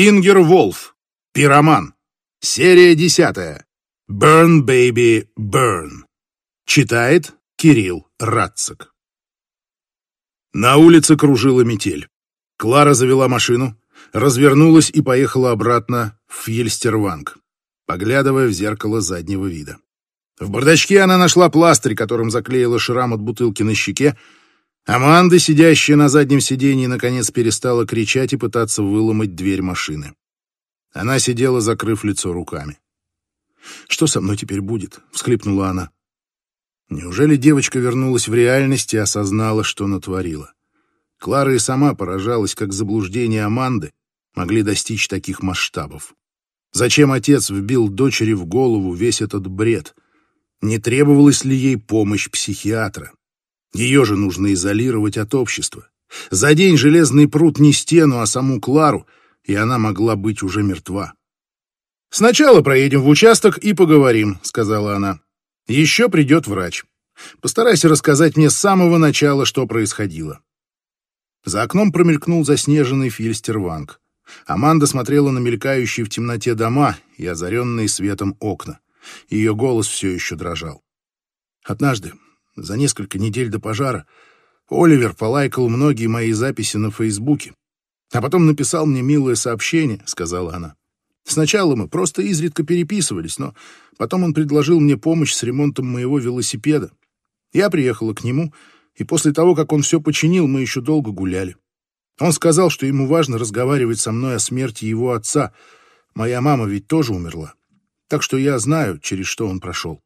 Ингер Волф. Пироман. Серия десятая. Burn, baby, burn. Читает Кирилл Радцик. На улице кружила метель. Клара завела машину, развернулась и поехала обратно в Фьельстерванг, поглядывая в зеркало заднего вида. В бардачке она нашла пластырь, которым заклеила шрам от бутылки на щеке. Аманда, сидящая на заднем сиденье, наконец перестала кричать и пытаться выломать дверь машины. Она сидела, закрыв лицо руками. «Что со мной теперь будет?» — всхлипнула она. Неужели девочка вернулась в реальность и осознала, что натворила? Клара и сама поражалась, как заблуждения Аманды могли достичь таких масштабов. Зачем отец вбил дочери в голову весь этот бред? Не требовалась ли ей помощь психиатра? Ее же нужно изолировать от общества. За день железный пруд не стену, а саму Клару, и она могла быть уже мертва. «Сначала проедем в участок и поговорим», — сказала она. Еще придет врач. Постарайся рассказать мне с самого начала, что происходило. За окном промелькнул заснеженный Фильстерванг. Аманда смотрела на мелькающие в темноте дома и озаренные светом окна. Ее голос все еще дрожал. Однажды, за несколько недель до пожара, Оливер полайкал многие мои записи на Фейсбуке, а потом написал мне милое сообщение, — сказала она. Сначала мы просто изредка переписывались, но потом он предложил мне помощь с ремонтом моего велосипеда. Я приехала к нему, и после того, как он все починил, мы еще долго гуляли. Он сказал, что ему важно разговаривать со мной о смерти его отца. Моя мама ведь тоже умерла. Так что я знаю, через что он прошел.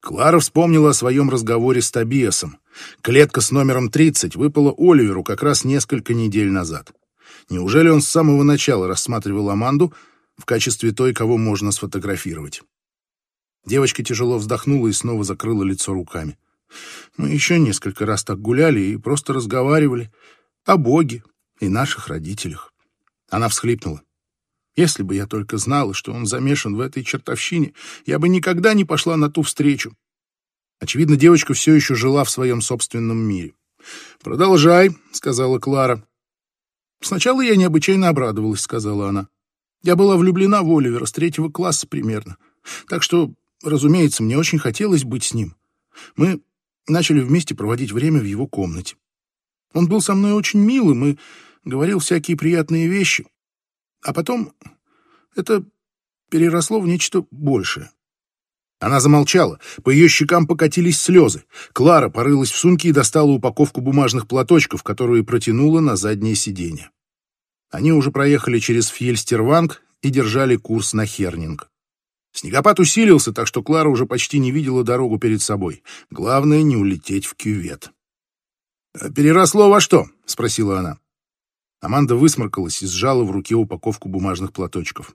Клара вспомнила о своем разговоре с Тобиасом. Клетка с номером 30 выпала Оливеру как раз несколько недель назад. Неужели он с самого начала рассматривал Аманду в качестве той, кого можно сфотографировать. Девочка тяжело вздохнула и снова закрыла лицо руками. Мы еще несколько раз так гуляли и просто разговаривали о Боге и наших родителях. Она всхлипнула. Если бы я только знала, что он замешан в этой чертовщине, я бы никогда не пошла на ту встречу. Очевидно, девочка все еще жила в своем собственном мире. «Продолжай», — сказала Клара. «Сначала я необычайно обрадовалась», — сказала она. Я была влюблена в Оливера с третьего класса примерно. Так что, разумеется, мне очень хотелось быть с ним. Мы начали вместе проводить время в его комнате. Он был со мной очень милым и говорил всякие приятные вещи. А потом это переросло в нечто большее. Она замолчала, по ее щекам покатились слезы. Клара порылась в сумке и достала упаковку бумажных платочков, которую протянула на заднее сиденье. Они уже проехали через Фьельстерванг и держали курс на Хернинг. Снегопад усилился, так что Клара уже почти не видела дорогу перед собой. Главное — не улететь в кювет. «Э, «Переросло во что?» — спросила она. Аманда высморкалась и сжала в руке упаковку бумажных платочков.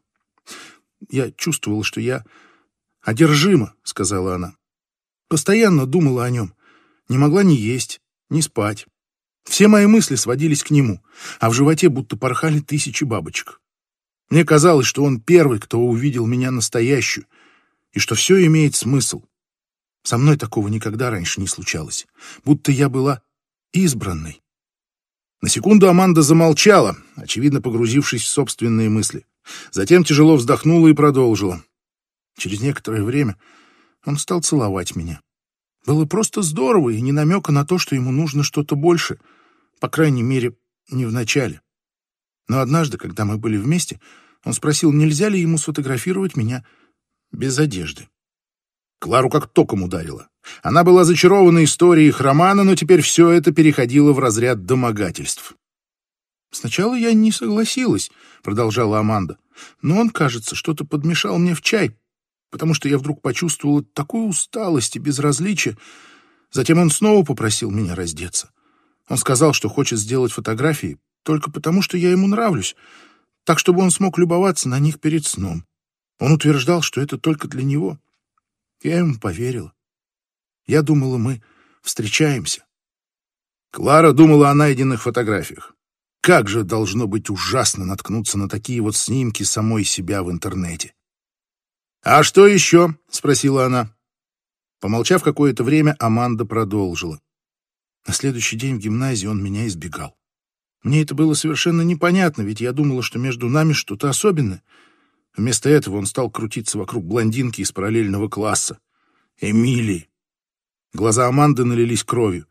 «Я чувствовала, что я одержима», — сказала она. «Постоянно думала о нем. Не могла ни есть, ни спать. Все мои мысли сводились к нему, а в животе будто порхали тысячи бабочек. Мне казалось, что он первый, кто увидел меня настоящую, и что все имеет смысл. Со мной такого никогда раньше не случалось, будто я была избранной. На секунду Аманда замолчала, очевидно погрузившись в собственные мысли. Затем тяжело вздохнула и продолжила. Через некоторое время он стал целовать меня. Было просто здорово и не намека на то, что ему нужно что-то больше. По крайней мере, не в начале. Но однажды, когда мы были вместе, он спросил, нельзя ли ему сфотографировать меня без одежды. Клару как током ударило. Она была зачарована историей их романа, но теперь все это переходило в разряд домогательств. «Сначала я не согласилась», — продолжала Аманда. «Но он, кажется, что-то подмешал мне в чай потому что я вдруг почувствовала такую усталость и безразличие. Затем он снова попросил меня раздеться. Он сказал, что хочет сделать фотографии только потому, что я ему нравлюсь, так, чтобы он смог любоваться на них перед сном. Он утверждал, что это только для него. Я ему поверила. Я думала, мы встречаемся. Клара думала о найденных фотографиях. Как же должно быть ужасно наткнуться на такие вот снимки самой себя в интернете. «А что еще?» — спросила она. Помолчав какое-то время, Аманда продолжила. На следующий день в гимназии он меня избегал. Мне это было совершенно непонятно, ведь я думала, что между нами что-то особенное. Вместо этого он стал крутиться вокруг блондинки из параллельного класса. Эмилии. Глаза Аманды налились кровью.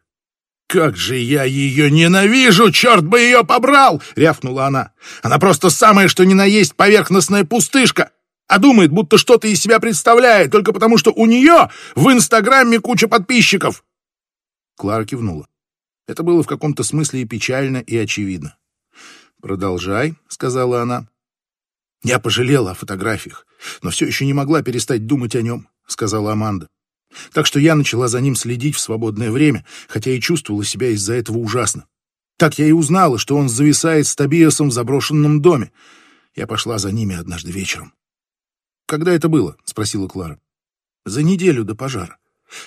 «Как же я ее ненавижу! Черт бы ее побрал!» — рявкнула она. «Она просто самое, что ни на есть поверхностная пустышка, а думает, будто что-то из себя представляет, только потому что у нее в Инстаграме куча подписчиков!» Клара кивнула. Это было в каком-то смысле и печально, и очевидно. «Продолжай», — сказала она. «Я пожалела о фотографиях, но все еще не могла перестать думать о нем», — сказала Аманда. «Так что я начала за ним следить в свободное время, хотя и чувствовала себя из-за этого ужасно. Так я и узнала, что он зависает с Тобиасом в заброшенном доме. Я пошла за ними однажды вечером». «Когда это было?» — спросила Клара. «За неделю до пожара.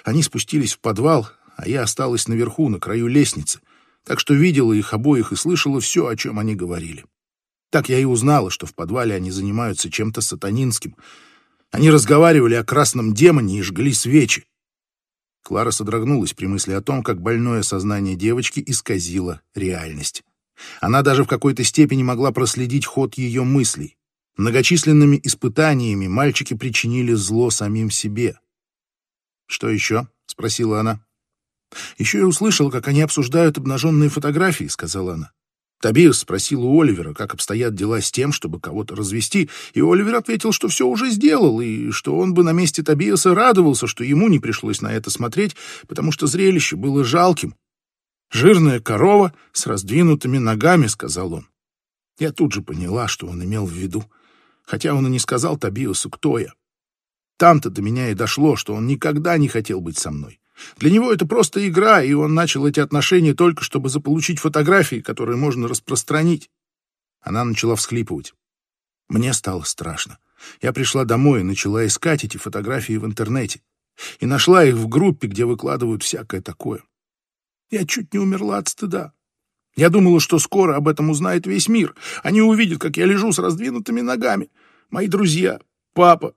Они спустились в подвал, а я осталась наверху, на краю лестницы, так что видела их обоих и слышала все, о чем они говорили. Так я и узнала, что в подвале они занимаются чем-то сатанинским. Они разговаривали о красном демоне и жгли свечи. Клара содрогнулась при мысли о том, как больное сознание девочки исказило реальность. Она даже в какой-то степени могла проследить ход ее мыслей. Многочисленными испытаниями мальчики причинили зло самим себе. «Что еще?» — спросила она. «Еще я услышал, как они обсуждают обнаженные фотографии», — сказала она. Тобиас спросил у Оливера, как обстоят дела с тем, чтобы кого-то развести, и Оливер ответил, что все уже сделал, и что он бы на месте Тобиаса радовался, что ему не пришлось на это смотреть, потому что зрелище было жалким. «Жирная корова с раздвинутыми ногами», — сказал он. Я тут же поняла, что он имел в виду, хотя он и не сказал Тобиасу, кто я. Там-то до меня и дошло, что он никогда не хотел быть со мной. Для него это просто игра, и он начал эти отношения только, чтобы заполучить фотографии, которые можно распространить. Она начала всхлипывать. Мне стало страшно. Я пришла домой и начала искать эти фотографии в интернете. И нашла их в группе, где выкладывают всякое такое. Я чуть не умерла от стыда. Я думала, что скоро об этом узнает весь мир. Они увидят, как я лежу с раздвинутыми ногами. Мои друзья, папа,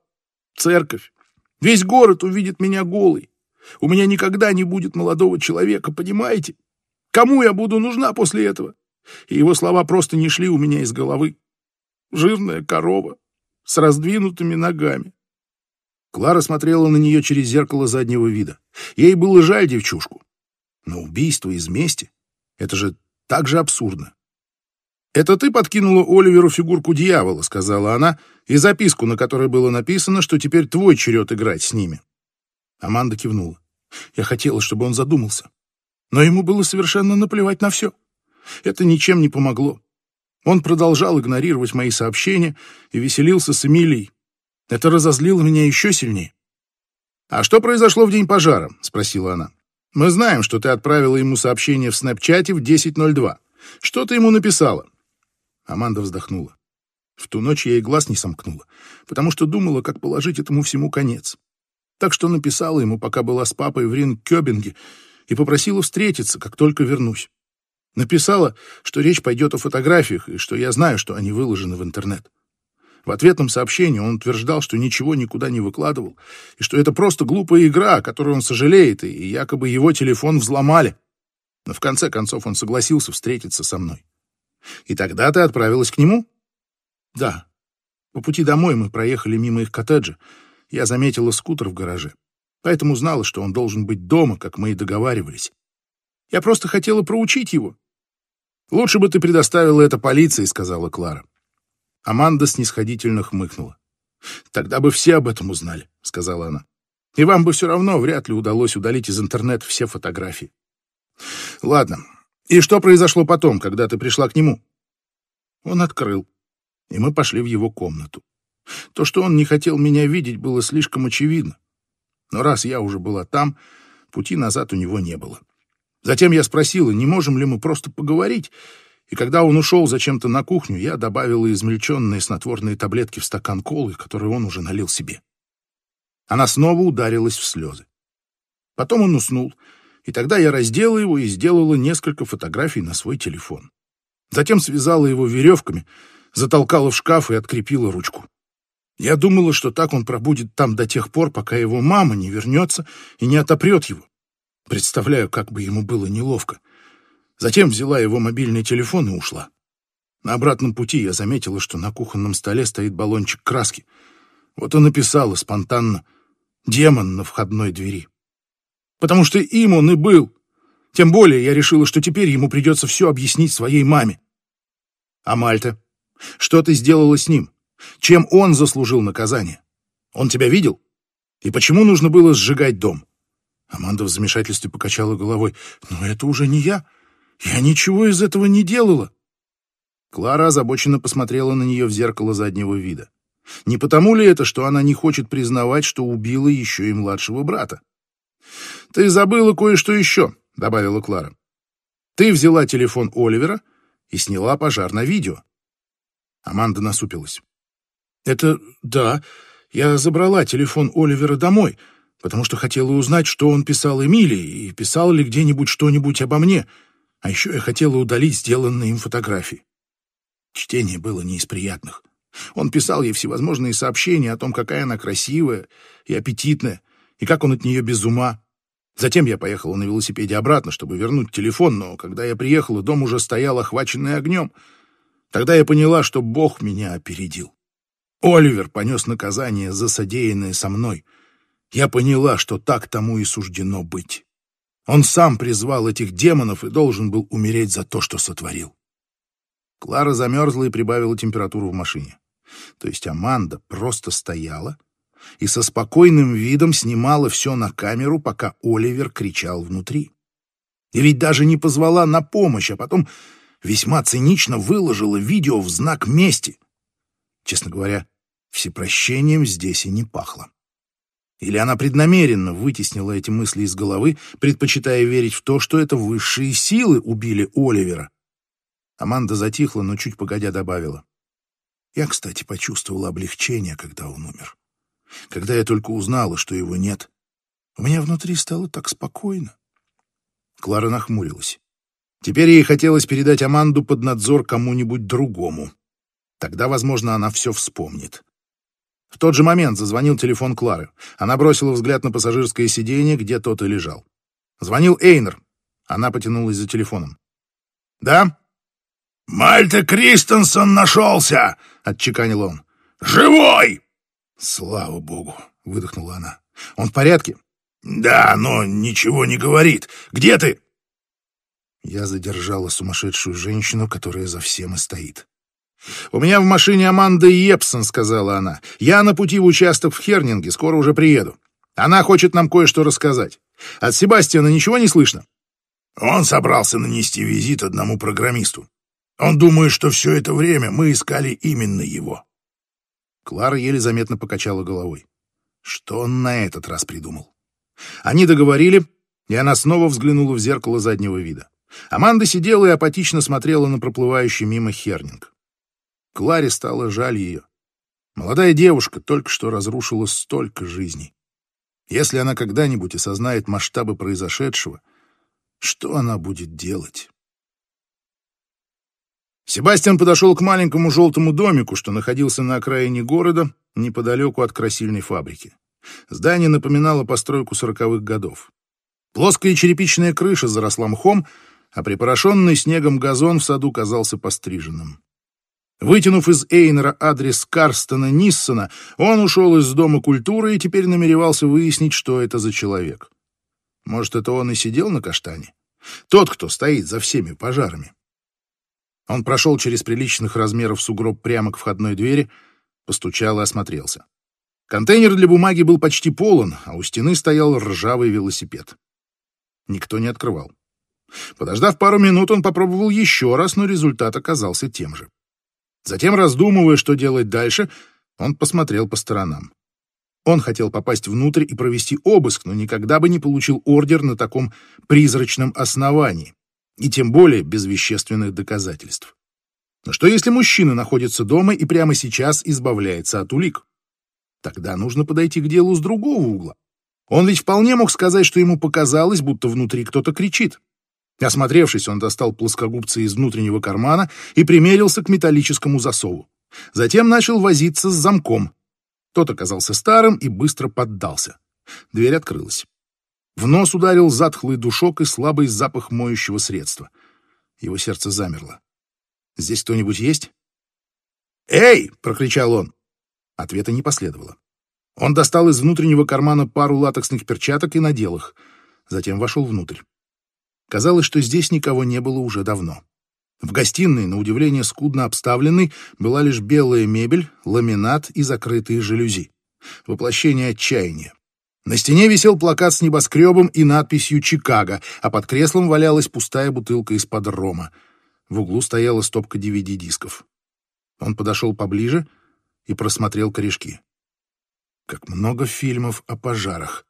церковь. Весь город увидит меня голый. У меня никогда не будет молодого человека, понимаете? Кому я буду нужна после этого? И его слова просто не шли у меня из головы. Жирная корова с раздвинутыми ногами. Клара смотрела на нее через зеркало заднего вида. Ей было жаль девчушку. Но убийство из мести — это же так же абсурдно. «Это ты подкинула Оливеру фигурку дьявола», — сказала она, и записку, на которой было написано, что теперь твой черед играть с ними. Аманда кивнула. Я хотела, чтобы он задумался. Но ему было совершенно наплевать на все. Это ничем не помогло. Он продолжал игнорировать мои сообщения и веселился с Эмилией. Это разозлило меня еще сильнее. «А что произошло в день пожара?» — спросила она. «Мы знаем, что ты отправила ему сообщение в снэпчате в 10.02. Что ты ему написала?» Аманда вздохнула. В ту ночь я и глаз не сомкнула, потому что думала, как положить этому всему конец. Так что написала ему, пока была с папой в Ринкёбинге, и попросила встретиться, как только вернусь. Написала, что речь пойдет о фотографиях, и что я знаю, что они выложены в интернет. В ответном сообщении он утверждал, что ничего никуда не выкладывал, и что это просто глупая игра, о которой он сожалеет, и якобы его телефон взломали. Но в конце концов он согласился встретиться со мной. И тогда ты отправилась к нему? Да. По пути домой мы проехали мимо их коттеджа, я заметила скутер в гараже, поэтому знала, что он должен быть дома, как мы и договаривались. Я просто хотела проучить его. «Лучше бы ты предоставила это полиции», — сказала Клара. Аманда снисходительно хмыкнула. «Тогда бы все об этом узнали», — сказала она. «И вам бы все равно вряд ли удалось удалить из интернета все фотографии». «Ладно. И что произошло потом, когда ты пришла к нему?» Он открыл, и мы пошли в его комнату. То, что он не хотел меня видеть, было слишком очевидно. Но раз я уже была там, пути назад у него не было. Затем я спросила, не можем ли мы просто поговорить, и когда он ушел зачем-то на кухню, я добавила измельченные снотворные таблетки в стакан колы, который он уже налил себе. Она снова ударилась в слезы. Потом он уснул, и тогда я раздела его и сделала несколько фотографий на свой телефон. Затем связала его веревками, затолкала в шкаф и открепила ручку. Я думала, что так он пробудет там до тех пор, пока его мама не вернется и не отопрет его. Представляю, как бы ему было неловко. Затем взяла его мобильный телефон и ушла. На обратном пути я заметила, что на кухонном столе стоит баллончик краски. Вот и написала спонтанно «Демон на входной двери». Потому что им он и был. Тем более я решила, что теперь ему придется все объяснить своей маме. А Мальта? Что ты сделала с ним? Чем он заслужил наказание? Он тебя видел? И почему нужно было сжигать дом? Аманда в замешательстве покачала головой. «Но это уже не я. Я ничего из этого не делала». Клара озабоченно посмотрела на нее в зеркало заднего вида. Не потому ли это, что она не хочет признавать, что убила еще и младшего брата? «Ты забыла кое-что еще», — добавила Клара. «Ты взяла телефон Оливера и сняла пожар на видео». Аманда насупилась. «Это да. Я забрала телефон Оливера домой, потому что хотела узнать, что он писал Эмилии, и писал ли где-нибудь что-нибудь обо мне. А еще я хотела удалить сделанные им фотографии. Чтение было не из приятных. Он писал ей всевозможные сообщения о том, какая она красивая и аппетитная, и как он от нее без ума. Затем я поехала на велосипеде обратно, чтобы вернуть телефон, но когда я приехала, дом уже стоял охваченный огнем. Тогда я поняла, что Бог меня опередил. Оливер понес наказание за содеянное со мной — я поняла, что так тому и суждено быть. Он сам призвал этих демонов и должен был умереть за то, что сотворил. Клара замерзла и прибавила температуру в машине. То есть Аманда просто стояла и со спокойным видом снимала все на камеру, пока Оливер кричал внутри. И ведь даже не позвала на помощь, а потом весьма цинично выложила видео в знак мести. Честно говоря, всепрощением здесь и не пахло. Или она преднамеренно вытеснила эти мысли из головы, предпочитая верить в то, что это высшие силы убили Оливера. Аманда затихла, но чуть погодя добавила. Я, кстати, почувствовала облегчение, когда он умер. Когда я только узнала, что его нет, у меня внутри стало так спокойно. Клара нахмурилась. Теперь ей хотелось передать Аманду под надзор кому-нибудь другому. Тогда, возможно, она все вспомнит. В тот же момент зазвонил телефон Клары. Она бросила взгляд на пассажирское сиденье, где тот и лежал. Звонил Эйнер. Она потянулась за телефоном. «Да?» «Мальта Кристенсен нашелся!» — отчеканил он. «Живой!» «Слава богу!» — выдохнула она. «Он в порядке?» «Да, но ничего не говорит. Где ты?» Я задержала сумасшедшую женщину, которая за всем и стоит. «У меня в машине Аманда Епсон», — сказала она. «Я на пути в участок в Хернинге, скоро уже приеду. Она хочет нам кое-что рассказать. От Себастьяна ничего не слышно?» Он собрался нанести визит одному программисту. Он думает, что все это время мы искали именно его. Клара еле заметно покачала головой. Что он на этот раз придумал? Они договорили, и она снова взглянула в зеркало заднего вида. Аманда сидела и апатично смотрела на проплывающий мимо Хернинг. Кларе стало жаль ее. Молодая девушка только что разрушила столько жизней. Если она когда-нибудь осознает масштабы произошедшего, что она будет делать? Себастьян подошел к маленькому желтому домику, что находился на окраине города, неподалеку от красильной фабрики. Здание напоминало постройку сороковых годов. Плоская черепичная крыша заросла мхом, а припорошенный снегом газон в саду казался постриженным. Вытянув из Эйнера адрес Карстона Ниссона, он ушел из Дома культуры и теперь намеревался выяснить, что это за человек. Может, это он и сидел на каштане? Тот, кто стоит за всеми пожарами. Он прошел через приличных размеров сугроб прямо к входной двери, постучал и осмотрелся. Контейнер для бумаги был почти полон, а у стены стоял ржавый велосипед. Никто не открывал. Подождав пару минут, он попробовал еще раз, но результат оказался тем же. Затем, раздумывая, что делать дальше, он посмотрел по сторонам. Он хотел попасть внутрь и провести обыск, но никогда бы не получил ордер на таком призрачном основании, и тем более без вещественных доказательств. Но что если мужчина находится дома и прямо сейчас избавляется от улик? Тогда нужно подойти к делу с другого угла. Он ведь вполне мог сказать, что ему показалось, будто внутри кто-то кричит. Осмотревшись, он достал плоскогубцы из внутреннего кармана и примерился к металлическому засову. Затем начал возиться с замком. Тот оказался старым и быстро поддался. Дверь открылась. В нос ударил затхлый душок и слабый запах моющего средства. Его сердце замерло. «Здесь кто-нибудь есть?» «Эй!» — прокричал он. Ответа не последовало. Он достал из внутреннего кармана пару латексных перчаток и надел их. Затем вошел внутрь. Казалось, что здесь никого не было уже давно. В гостиной, на удивление скудно обставленной, была лишь белая мебель, ламинат и закрытые жалюзи. Воплощение отчаяния. На стене висел плакат с небоскребом и надписью «Чикаго», а под креслом валялась пустая бутылка из-под рома. В углу стояла стопка DVD-дисков. Он подошел поближе и просмотрел корешки. Как много фильмов о пожарах.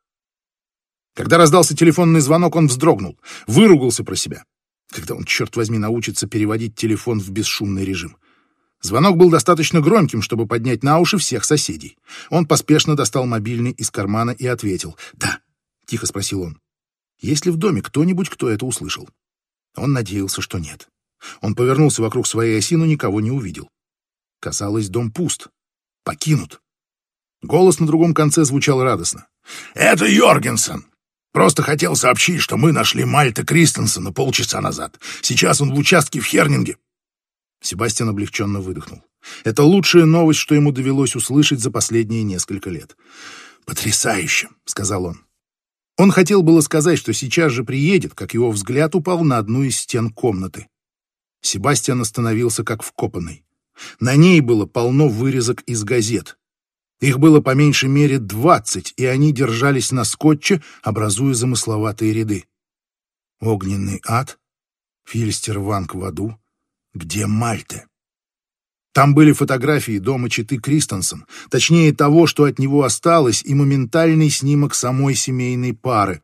Когда раздался телефонный звонок, он вздрогнул, выругался про себя. Когда он, черт возьми, научится переводить телефон в бесшумный режим? Звонок был достаточно громким, чтобы поднять на уши всех соседей. Он поспешно достал мобильный из кармана и ответил. «Да», — тихо спросил он. «Есть ли в доме кто-нибудь, кто это услышал?» Он надеялся, что нет. Он повернулся вокруг своей оси, но никого не увидел. Казалось, дом пуст, покинут. Голос на другом конце звучал радостно. «Это Йоргенсен! Просто хотел сообщить, что мы нашли Мальта Кристенсена полчаса назад. Сейчас он в участке в Хернинге». Себастьян облегченно выдохнул. Это лучшая новость, что ему довелось услышать за последние несколько лет. «Потрясающе!» — сказал он. Он хотел было сказать, что сейчас же приедет, как его взгляд упал на одну из стен комнаты. Себастьян остановился как вкопанный. На ней было полно вырезок из газет. Их было по меньшей мере двадцать, и они держались на скотче, образуя замысловатые ряды. Огненный ад, Фильстер Ванг в аду, где Мальте? Там были фотографии дома Читы Кристенсен, точнее того, что от него осталось, и моментальный снимок самой семейной пары.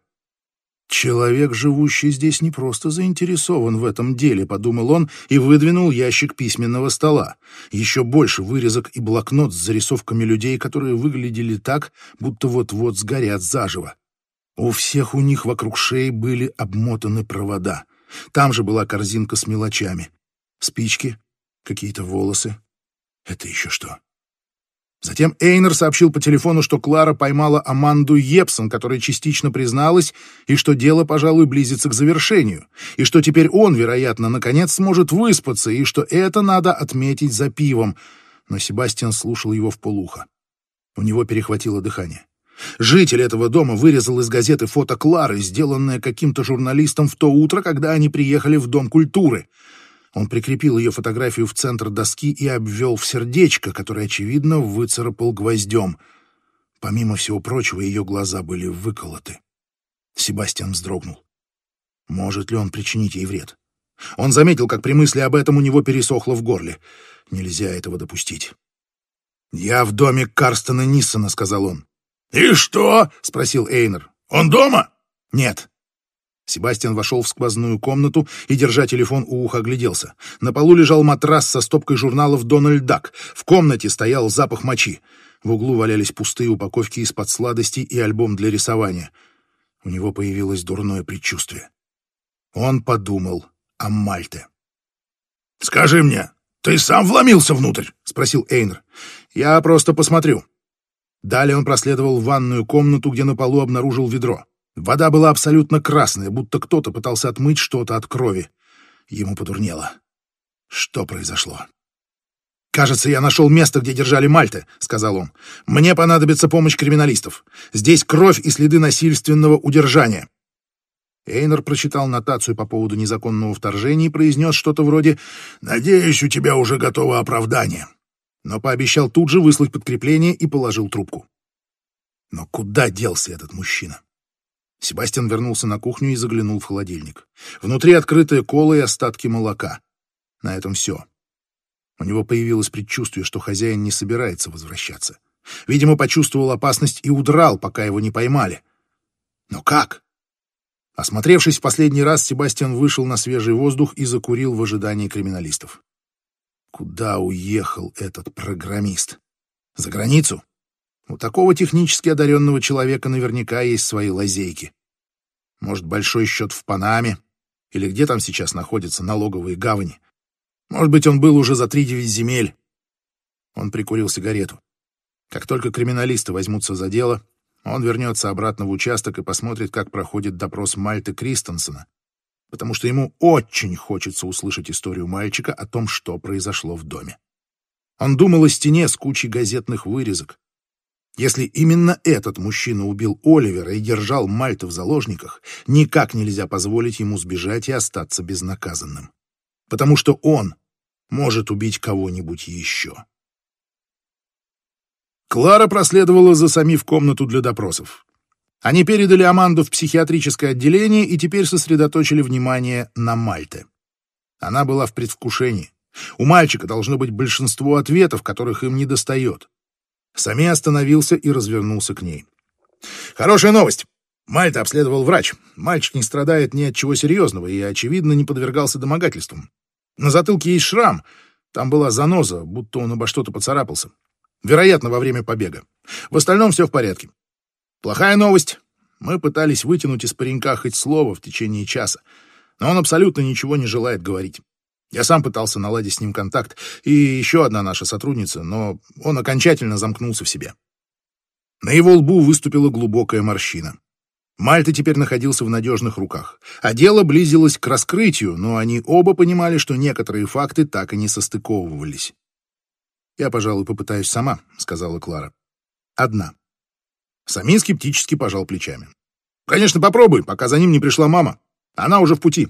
«Человек, живущий здесь, не просто заинтересован в этом деле», — подумал он и выдвинул ящик письменного стола. Еще больше вырезок и блокнот с зарисовками людей, которые выглядели так, будто вот-вот сгорят заживо. У всех у них вокруг шеи были обмотаны провода. Там же была корзинка с мелочами. Спички, какие-то волосы. Это еще что? Затем Эйнер сообщил по телефону, что Клара поймала Аманду Епсон, которая частично призналась, и что дело, пожалуй, близится к завершению, и что теперь он, вероятно, наконец сможет выспаться, и что это надо отметить за пивом. Но Себастьян слушал его в полухо. У него перехватило дыхание. Житель этого дома вырезал из газеты фото Клары, сделанное каким-то журналистом в то утро, когда они приехали в Дом культуры — он прикрепил ее фотографию в центр доски и обвел в сердечко, которое, очевидно, выцарапал гвоздем. Помимо всего прочего, ее глаза были выколоты. Себастьян вздрогнул. Может ли он причинить ей вред? Он заметил, как при мысли об этом у него пересохло в горле. Нельзя этого допустить. «Я в доме Карстона Ниссона», — сказал он. «И что?» — спросил Эйнер. «Он дома?» «Нет. Себастьян вошел в сквозную комнату и, держа телефон у уха, огляделся. На полу лежал матрас со стопкой журналов «Дональд Дак». В комнате стоял запах мочи. В углу валялись пустые упаковки из-под сладостей и альбом для рисования. У него появилось дурное предчувствие. Он подумал о Мальте. «Скажи мне, ты сам вломился внутрь?» — спросил Эйнер. «Я просто посмотрю». Далее он проследовал в ванную комнату, где на полу обнаружил ведро. Вода была абсолютно красная, будто кто-то пытался отмыть что-то от крови. Ему подурнело. Что произошло? «Кажется, я нашел место, где держали Мальты», — сказал он. «Мне понадобится помощь криминалистов. Здесь кровь и следы насильственного удержания». Эйнер прочитал нотацию по поводу незаконного вторжения и произнес что-то вроде «Надеюсь, у тебя уже готово оправдание», но пообещал тут же выслать подкрепление и положил трубку. Но куда делся этот мужчина? Себастьян вернулся на кухню и заглянул в холодильник. Внутри открытая кола и остатки молока. На этом все. У него появилось предчувствие, что хозяин не собирается возвращаться. Видимо, почувствовал опасность и удрал, пока его не поймали. Но как? Осмотревшись в последний раз, Себастьян вышел на свежий воздух и закурил в ожидании криминалистов. Куда уехал этот программист? За границу? У такого технически одаренного человека наверняка есть свои лазейки. Может, большой счет в Панаме? Или где там сейчас находятся налоговые гавани? Может быть, он был уже за три-девять земель. Он прикурил сигарету. Как только криминалисты возьмутся за дело, он вернется обратно в участок и посмотрит, как проходит допрос Мальты Кристенсена. потому что ему очень хочется услышать историю мальчика о том, что произошло в доме. Он думал о стене с кучей газетных вырезок. Если именно этот мужчина убил Оливера и держал Мальта в заложниках, никак нельзя позволить ему сбежать и остаться безнаказанным. Потому что он может убить кого-нибудь еще. Клара проследовала за Сами в комнату для допросов. Они передали Аманду в психиатрическое отделение и теперь сосредоточили внимание на Мальте. Она была в предвкушении. У мальчика должно быть большинство ответов, которых им не достает. Сами остановился и развернулся к ней. «Хорошая новость. Мальта обследовал врач. Мальчик не страдает ни от чего серьезного и, очевидно, не подвергался домогательствам. На затылке есть шрам. Там была заноза, будто он обо что-то поцарапался. Вероятно, во время побега. В остальном все в порядке. Плохая новость. Мы пытались вытянуть из паренька хоть слово в течение часа, но он абсолютно ничего не желает говорить. Я сам пытался наладить с ним контакт, и еще одна наша сотрудница, но он окончательно замкнулся в себе. На его лбу выступила глубокая морщина. Мальта теперь находился в надежных руках, а дело близилось к раскрытию, но они оба понимали, что некоторые факты так и не состыковывались. «Я, пожалуй, попытаюсь сама», — сказала Клара. «Одна». Самин скептически пожал плечами. «Конечно, попробуй, пока за ним не пришла мама. Она уже в пути.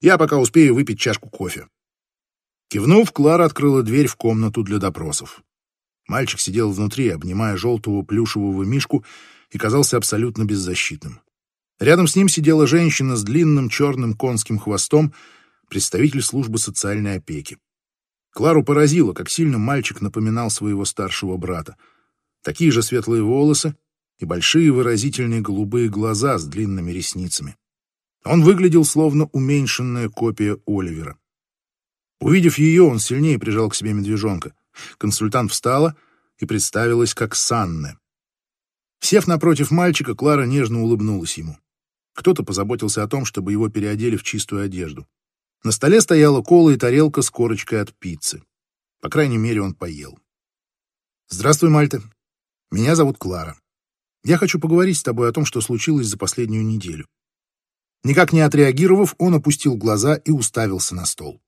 Я пока успею выпить чашку кофе». Кивнув, Клара открыла дверь в комнату для допросов. Мальчик сидел внутри, обнимая желтого плюшевого мишку, и казался абсолютно беззащитным. Рядом с ним сидела женщина с длинным черным конским хвостом, представитель службы социальной опеки. Клару поразило, как сильно мальчик напоминал своего старшего брата. Такие же светлые волосы и большие выразительные голубые глаза с длинными ресницами. Он выглядел словно уменьшенная копия Оливера. Увидев ее, он сильнее прижал к себе медвежонка. Консультант встала и представилась как Санне. Сев напротив мальчика, Клара нежно улыбнулась ему. Кто-то позаботился о том, чтобы его переодели в чистую одежду. На столе стояла кола и тарелка с корочкой от пиццы. По крайней мере, он поел. «Здравствуй, Мальта. Меня зовут Клара. Я хочу поговорить с тобой о том, что случилось за последнюю неделю». Никак не отреагировав, он опустил глаза и уставился на стол.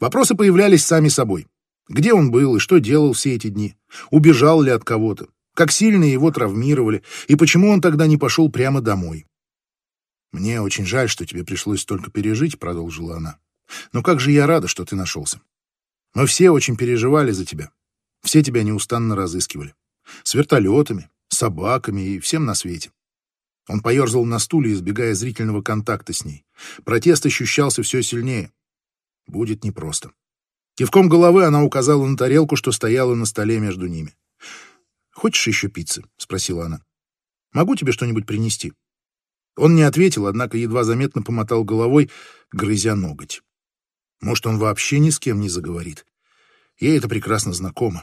Вопросы появлялись сами собой. Где он был и что делал все эти дни? Убежал ли от кого-то? Как сильно его травмировали? И почему он тогда не пошел прямо домой? «Мне очень жаль, что тебе пришлось столько пережить», — продолжила она. «Но как же я рада, что ты нашелся. Мы все очень переживали за тебя. Все тебя неустанно разыскивали. С вертолетами, собаками и всем на свете». Он поерзал на стуле, избегая зрительного контакта с ней. Протест ощущался все сильнее. Будет непросто. Кивком головы она указала на тарелку, что стояла на столе между ними. «Хочешь еще пиццы?» — спросила она. «Могу тебе что-нибудь принести?» Он не ответил, однако едва заметно помотал головой, грызя ноготь. Может, он вообще ни с кем не заговорит. Ей это прекрасно знакомо.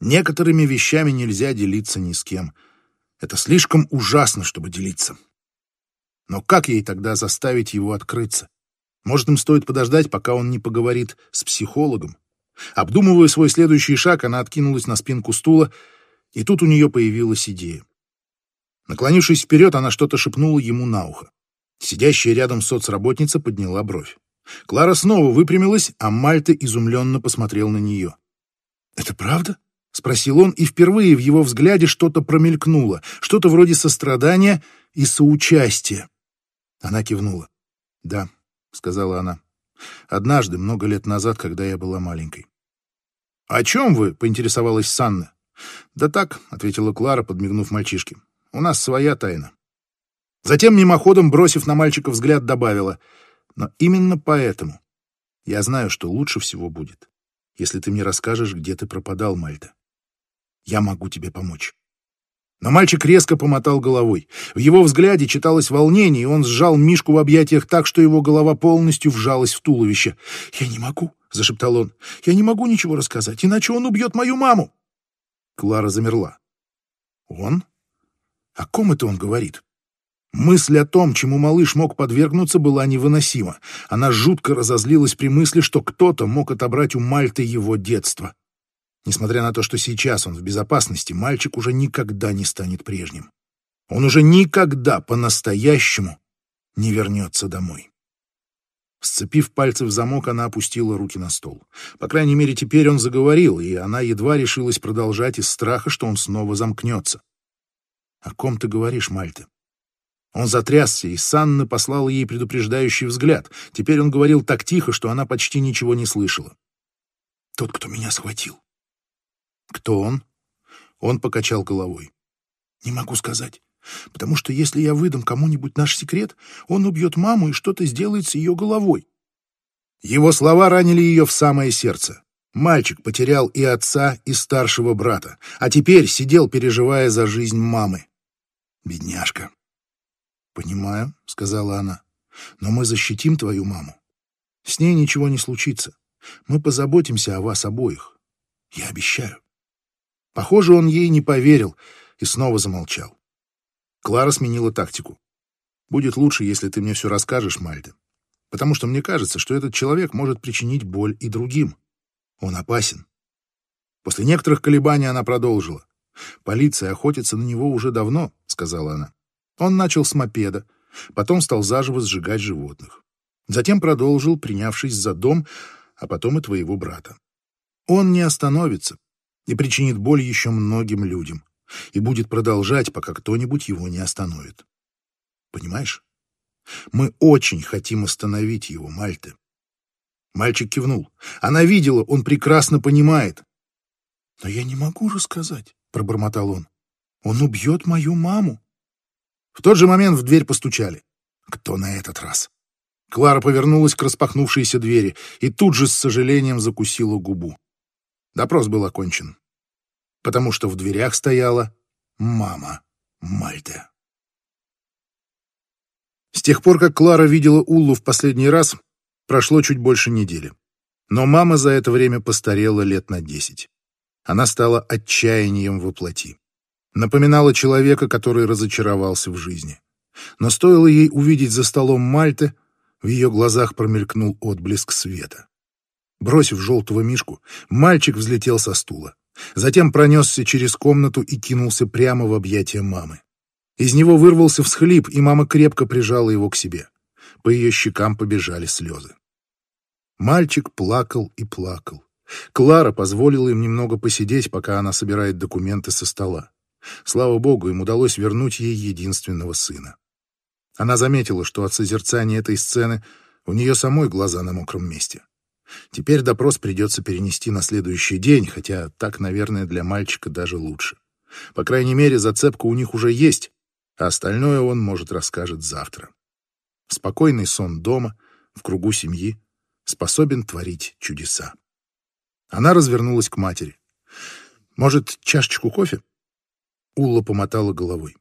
Некоторыми вещами нельзя делиться ни с кем. Это слишком ужасно, чтобы делиться. Но как ей тогда заставить его открыться? Может, им стоит подождать, пока он не поговорит с психологом? Обдумывая свой следующий шаг, она откинулась на спинку стула, и тут у нее появилась идея. Наклонившись вперед, она что-то шепнула ему на ухо. Сидящая рядом соцработница подняла бровь. Клара снова выпрямилась, а Мальта изумленно посмотрел на нее. «Это правда?» — спросил он, и впервые в его взгляде что-то промелькнуло, что-то вроде сострадания и соучастия. Она кивнула. «Да», — сказала она. «Однажды, много лет назад, когда я была маленькой». «О чем вы?» — поинтересовалась Санна. «Да так», — ответила Клара, подмигнув мальчишке. У нас своя тайна. Затем, мимоходом, бросив на мальчика взгляд, добавила, «Но именно поэтому я знаю, что лучше всего будет, если ты мне расскажешь, где ты пропадал, Мальта. Я могу тебе помочь». Но мальчик резко помотал головой. В его взгляде читалось волнение, и он сжал Мишку в объятиях так, что его голова полностью вжалась в туловище. «Я не могу», — зашептал он, — «я не могу ничего рассказать, иначе он убьет мою маму». Клара замерла. «Он?» О ком это он говорит? Мысль о том, чему малыш мог подвергнуться, была невыносима. Она жутко разозлилась при мысли, что кто-то мог отобрать у Мальты его детство. Несмотря на то, что сейчас он в безопасности, мальчик уже никогда не станет прежним. Он уже никогда по-настоящему не вернется домой. Сцепив пальцы в замок, она опустила руки на стол. По крайней мере, теперь он заговорил, и она едва решилась продолжать из страха, что он снова замкнется. «О ком ты говоришь, Мальта?» Он затрясся, и Санна послала ей предупреждающий взгляд. Теперь он говорил так тихо, что она почти ничего не слышала. «Тот, кто меня схватил». «Кто он?» Он покачал головой. «Не могу сказать. Потому что если я выдам кому-нибудь наш секрет, он убьет маму и что-то сделает с ее головой». Его слова ранили ее в самое сердце. Мальчик потерял и отца, и старшего брата, а теперь сидел, переживая за жизнь мамы. Бедняжка. «Понимаю», — сказала она, — «но мы защитим твою маму. С ней ничего не случится. Мы позаботимся о вас обоих. Я обещаю». Похоже, он ей не поверил и снова замолчал. Клара сменила тактику. «Будет лучше, если ты мне все расскажешь, Мальде, потому что мне кажется, что этот человек может причинить боль и другим. Он опасен». После некоторых колебаний она продолжила. «Полиция охотится на него уже давно», — сказала она. Он начал с мопеда, потом стал заживо сжигать животных. Затем продолжил, принявшись за дом, а потом и твоего брата. Он не остановится и причинит боль еще многим людям, и будет продолжать, пока кто-нибудь его не остановит. Понимаешь? Мы очень хотим остановить его, Мальте. Мальчик кивнул. Она видела, он прекрасно понимает. «Но я не могу рассказать», — пробормотал он. «Он убьет мою маму». В тот же момент в дверь постучали. Кто на этот раз? Клара повернулась к распахнувшейся двери и тут же с сожалением закусила губу. Допрос был окончен, потому что в дверях стояла мама Мальте. С тех пор, как Клара видела Уллу в последний раз, прошло чуть больше недели. Но мама за это время постарела лет на десять. Она стала отчаянием воплоти напоминала человека, который разочаровался в жизни. Но стоило ей увидеть за столом Мальты, в ее глазах промелькнул отблеск света. Бросив желтого мишку, мальчик взлетел со стула. Затем пронесся через комнату и кинулся прямо в объятия мамы. Из него вырвался всхлип, и мама крепко прижала его к себе. По ее щекам побежали слезы. Мальчик плакал и плакал. Клара позволила им немного посидеть, пока она собирает документы со стола. Слава богу, им удалось вернуть ей единственного сына. Она заметила, что от созерцания этой сцены у нее самой глаза на мокром месте. Теперь допрос придется перенести на следующий день, хотя так, наверное, для мальчика даже лучше. По крайней мере, зацепка у них уже есть, а остальное он, может, расскажет завтра. Спокойный сон дома, в кругу семьи, способен творить чудеса. Она развернулась к матери. «Может, чашечку кофе?» Улла помотала головой.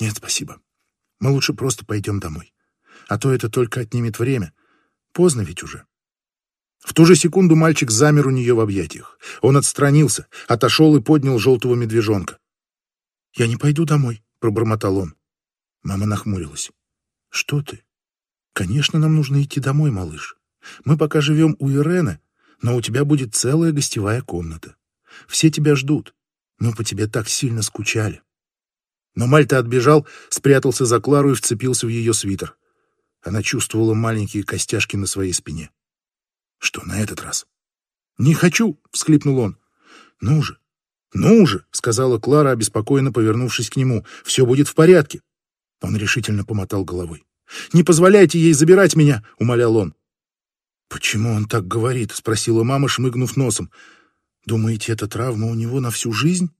«Нет, спасибо. Мы лучше просто пойдем домой. А то это только отнимет время. Поздно ведь уже». В ту же секунду мальчик замер у нее в объятиях. Он отстранился, отошел и поднял желтого медвежонка. «Я не пойду домой», — пробормотал он. Мама нахмурилась. «Что ты? Конечно, нам нужно идти домой, малыш. Мы пока живем у Ирены, но у тебя будет целая гостевая комната. Все тебя ждут. Мы по тебе так сильно скучали. Но Мальта отбежал, спрятался за Клару и вцепился в ее свитер. Она чувствовала маленькие костяшки на своей спине. Что на этот раз? «Не хочу!» — всхлипнул он. «Ну же! Ну же!» — сказала Клара, обеспокоенно повернувшись к нему. «Все будет в порядке!» Он решительно помотал головой. «Не позволяйте ей забирать меня!» — умолял он. «Почему он так говорит?» — спросила мама, шмыгнув носом. Думаете, эта травма у него на всю жизнь?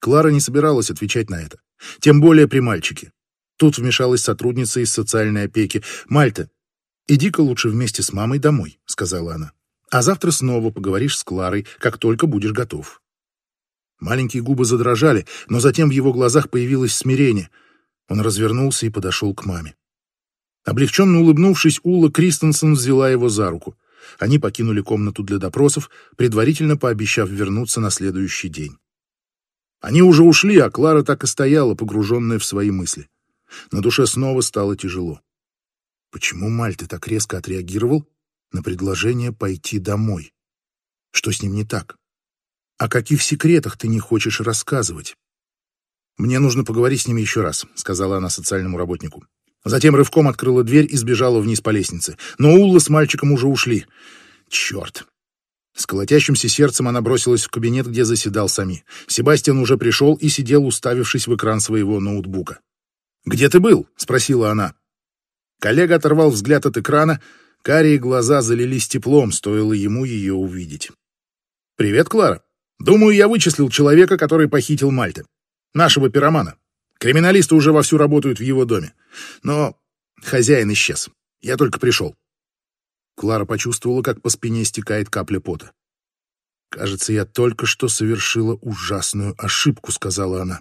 Клара не собиралась отвечать на это. Тем более при мальчике. Тут вмешалась сотрудница из социальной опеки. «Мальта, иди-ка лучше вместе с мамой домой», — сказала она. «А завтра снова поговоришь с Кларой, как только будешь готов». Маленькие губы задрожали, но затем в его глазах появилось смирение. Он развернулся и подошел к маме. Облегченно улыбнувшись, Ула Кристенсен взяла его за руку. Они покинули комнату для допросов, предварительно пообещав вернуться на следующий день. Они уже ушли, а Клара так и стояла, погруженная в свои мысли. На душе снова стало тяжело. Почему Мальты так резко отреагировал на предложение пойти домой? Что с ним не так? О каких секретах ты не хочешь рассказывать? «Мне нужно поговорить с ними еще раз», — сказала она социальному работнику. Затем рывком открыла дверь и сбежала вниз по лестнице. Но Улла с мальчиком уже ушли. Черт! С колотящимся сердцем она бросилась в кабинет, где заседал Сами. Себастьян уже пришел и сидел, уставившись в экран своего ноутбука. «Где ты был?» — спросила она. Коллега оторвал взгляд от экрана, карие глаза залились теплом, стоило ему ее увидеть. «Привет, Клара. Думаю, я вычислил человека, который похитил Мальты. Нашего пиромана. Криминалисты уже вовсю работают в его доме. Но хозяин исчез. Я только пришел». Клара почувствовала, как по спине стекает капля пота. «Кажется, я только что совершила ужасную ошибку», — сказала она.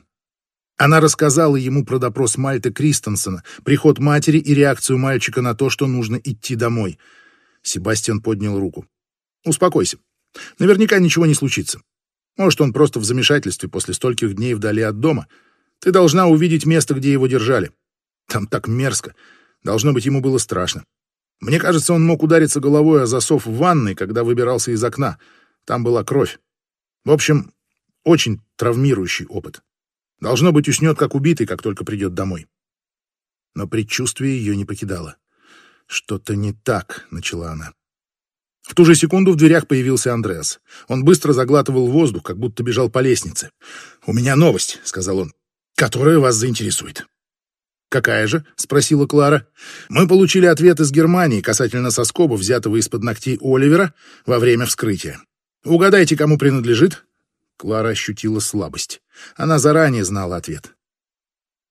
Она рассказала ему про допрос Мальты Кристенсена, приход матери и реакцию мальчика на то, что нужно идти домой. Себастьян поднял руку. «Успокойся. Наверняка ничего не случится. Может, он просто в замешательстве после стольких дней вдали от дома. Ты должна увидеть место, где его держали. Там так мерзко. Должно быть, ему было страшно. Мне кажется, он мог удариться головой о засов в ванной, когда выбирался из окна. Там была кровь. В общем, очень травмирующий опыт. Должно быть, уснет как убитый, как только придет домой. Но предчувствие ее не покидало. «Что-то не так», — начала она. В ту же секунду в дверях появился Андреас. Он быстро заглатывал воздух, как будто бежал по лестнице. «У меня новость», — сказал он, — «которая вас заинтересует». «Какая же?» — спросила Клара. «Мы получили ответ из Германии касательно соскоба, взятого из-под ногтей Оливера во время вскрытия. Угадайте, кому принадлежит?» Клара ощутила слабость. Она заранее знала ответ.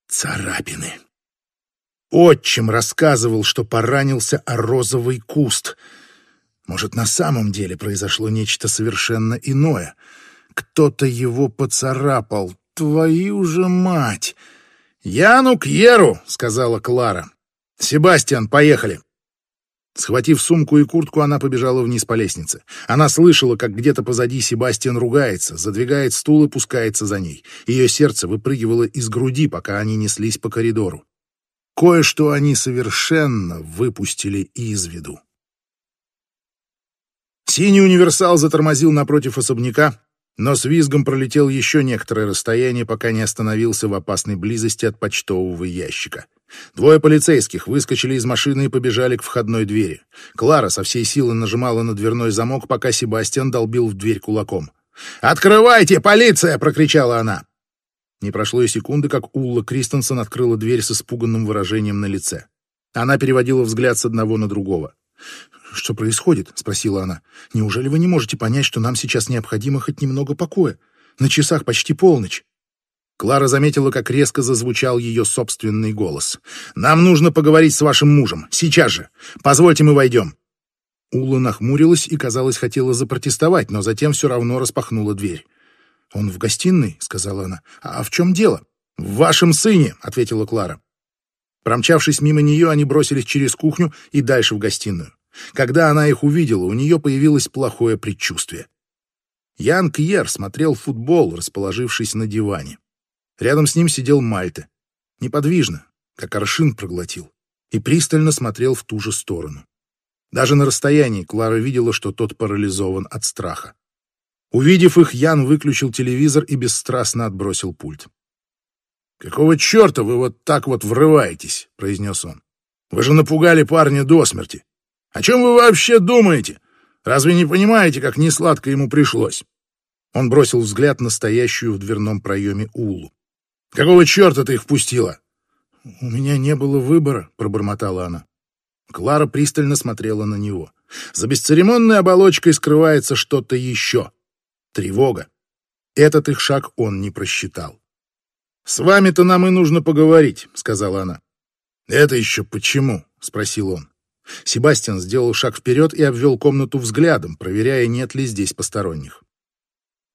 Царапины. Отчим рассказывал, что поранился о розовый куст. Может, на самом деле произошло нечто совершенно иное. Кто-то его поцарапал. Твою же мать! «Яну Еру!» — сказала Клара. «Себастьян, поехали!» Схватив сумку и куртку, она побежала вниз по лестнице. Она слышала, как где-то позади Себастьян ругается, задвигает стул и пускается за ней. Ее сердце выпрыгивало из груди, пока они неслись по коридору. Кое-что они совершенно выпустили из виду. Синий универсал затормозил напротив особняка, но с визгом пролетел еще некоторое расстояние, пока не остановился в опасной близости от почтового ящика. Двое полицейских выскочили из машины и побежали к входной двери. Клара со всей силы нажимала на дверной замок, пока Себастьян долбил в дверь кулаком. «Открывайте, полиция!» — прокричала она. Не прошло и секунды, как Улла Кристенсен открыла дверь с испуганным выражением на лице. Она переводила взгляд с одного на другого. «Что происходит?» — спросила она. «Неужели вы не можете понять, что нам сейчас необходимо хоть немного покоя? На часах почти полночь». Клара заметила, как резко зазвучал ее собственный голос. «Нам нужно поговорить с вашим мужем. Сейчас же. Позвольте, мы войдем». Ула нахмурилась и, казалось, хотела запротестовать, но затем все равно распахнула дверь. «Он в гостиной?» — сказала она. «А в чем дело?» «В вашем сыне», — ответила Клара. Промчавшись мимо нее, они бросились через кухню и дальше в гостиную. Когда она их увидела, у нее появилось плохое предчувствие. Ян Кьер смотрел футбол, расположившись на диване. Рядом с ним сидел Мальте, неподвижно, как аршин проглотил, и пристально смотрел в ту же сторону. Даже на расстоянии Клара видела, что тот парализован от страха. Увидев их, Ян выключил телевизор и бесстрастно отбросил пульт. «Какого черта вы вот так вот врываетесь?» — произнес он. «Вы же напугали парня до смерти. О чем вы вообще думаете? Разве не понимаете, как несладко ему пришлось?» Он бросил взгляд на стоящую в дверном проеме Улу. Какого черта ты их впустила? У меня не было выбора, пробормотала она. Клара пристально смотрела на него. За бесцеремонной оболочкой скрывается что-то еще. Тревога. Этот их шаг он не просчитал. «С вами-то нам и нужно поговорить», — сказала она. «Это еще почему?» — спросил он. Себастьян сделал шаг вперед и обвел комнату взглядом, проверяя, нет ли здесь посторонних.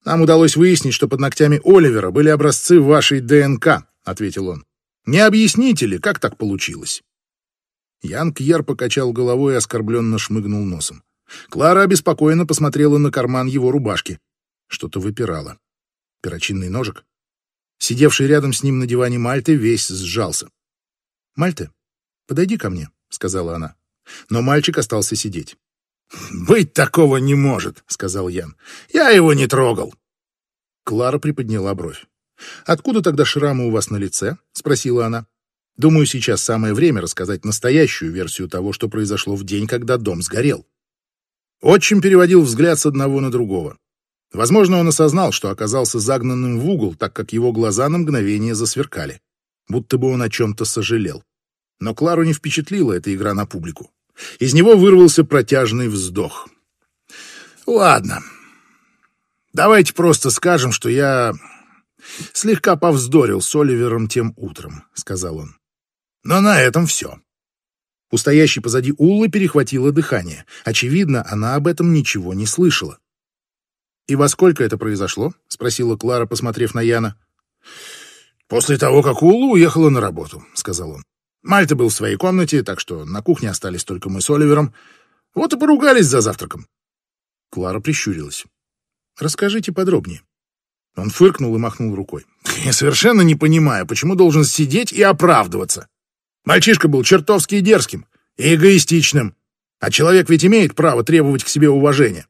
Нам удалось выяснить, что под ногтями Оливера были образцы вашей ДНК, ответил он. Не объясните ли, как так получилось? Ян Кьер покачал головой и оскорбленно шмыгнул носом. Клара обеспокоенно посмотрела на карман его рубашки. Что-то выпирало. Перочинный ножик. Сидевший рядом с ним на диване Мальты весь сжался. «Мальте, подойди ко мне», — сказала она. Но мальчик остался сидеть. «Быть такого не может», — сказал Ян. «Я его не трогал». Клара приподняла бровь. «Откуда тогда шрамы у вас на лице?» — спросила она. Думаю, сейчас самое время рассказать настоящую версию того, что произошло в день, когда дом сгорел. Отчим переводил взгляд с одного на другого. Возможно, он осознал, что оказался загнанным в угол, так как его глаза на мгновение засверкали, будто бы он о чем-то сожалел. Но Клару не впечатлила эта игра на публику. Из него вырвался протяжный вздох. «Ладно, давайте просто скажем, что я слегка повздорил с Оливером тем утром», — сказал он. «Но на этом все». У стоящей позади Уллы перехватило дыхание. Очевидно, она об этом ничего не слышала. «И во сколько это произошло?» — спросила Клара, посмотрев на Яна. «После того, как Улла уехала на работу», — сказал он. Мальта был в своей комнате, так что на кухне остались только мы с Оливером. Вот и поругались за завтраком. Клара прищурилась. «Расскажите подробнее». Он фыркнул и махнул рукой. «Я совершенно не понимаю, почему должен сидеть и оправдываться. Мальчишка был чертовски дерзким и эгоистичным, а человек ведь имеет право требовать к себе уважения.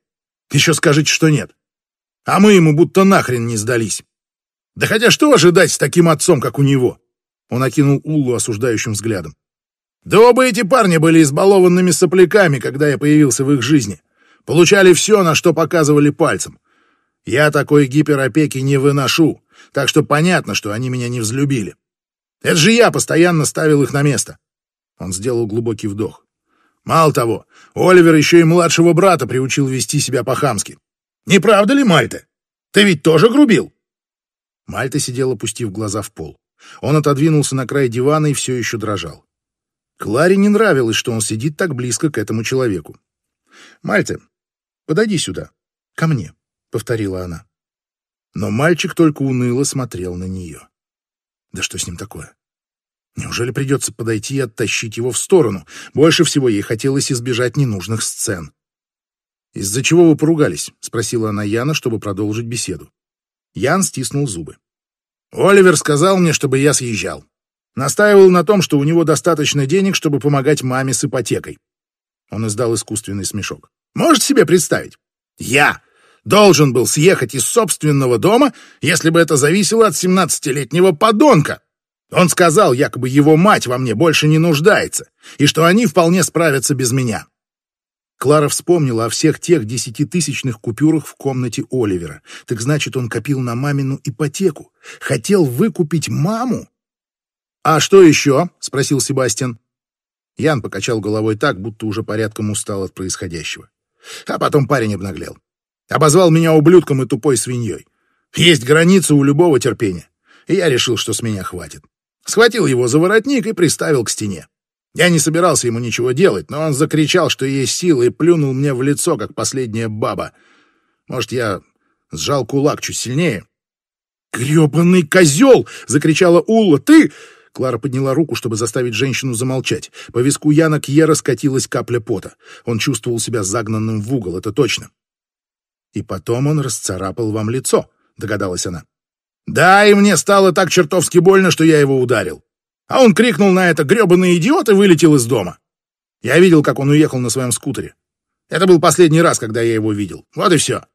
Еще скажите, что нет. А мы ему будто нахрен не сдались. Да хотя что ожидать с таким отцом, как у него?» Он окинул Уллу осуждающим взглядом. «Да оба эти парни были избалованными сопляками, когда я появился в их жизни. Получали все, на что показывали пальцем. Я такой гиперопеки не выношу, так что понятно, что они меня не взлюбили. Это же я постоянно ставил их на место». Он сделал глубокий вдох. «Мало того, Оливер еще и младшего брата приучил вести себя по-хамски. Не правда ли, Мальта? Ты ведь тоже грубил?» Мальта сидела, опустив глаза в пол. Он отодвинулся на край дивана и все еще дрожал. Кларе не нравилось, что он сидит так близко к этому человеку. «Мальте, подойди сюда, ко мне», — повторила она. Но мальчик только уныло смотрел на нее. Да что с ним такое? Неужели придется подойти и оттащить его в сторону? Больше всего ей хотелось избежать ненужных сцен. «Из-за чего вы поругались?» — спросила она Яна, чтобы продолжить беседу. Ян стиснул зубы. Оливер сказал мне, чтобы я съезжал. Настаивал на том, что у него достаточно денег, чтобы помогать маме с ипотекой. Он издал искусственный смешок. Можете себе представить? Я должен был съехать из собственного дома, если бы это зависело от семнадцатилетнего подонка. Он сказал, якобы его мать во мне больше не нуждается, и что они вполне справятся без меня. Клара вспомнила о всех тех десятитысячных купюрах в комнате Оливера. Так значит, он копил на мамину ипотеку. Хотел выкупить маму? «А что еще?» — спросил Себастьян. Ян покачал головой так, будто уже порядком устал от происходящего. А потом парень обнаглел. Обозвал меня ублюдком и тупой свиньей. Есть граница у любого терпения. И я решил, что с меня хватит. Схватил его за воротник и приставил к стене. Я не собирался ему ничего делать, но он закричал, что есть силы, и плюнул мне в лицо, как последняя баба. Может, я сжал кулак чуть сильнее. «Гребаный козел!» — закричала Улла. «Ты...» Клара подняла руку, чтобы заставить женщину замолчать. По виску Яна Кьера скатилась капля пота. Он чувствовал себя загнанным в угол, это точно. «И потом он расцарапал вам лицо», — догадалась она. «Да, и мне стало так чертовски больно, что я его ударил. А он крикнул на это «гребаный идиот» и вылетел из дома. Я видел, как он уехал на своем скутере. Это был последний раз, когда я его видел. Вот и все.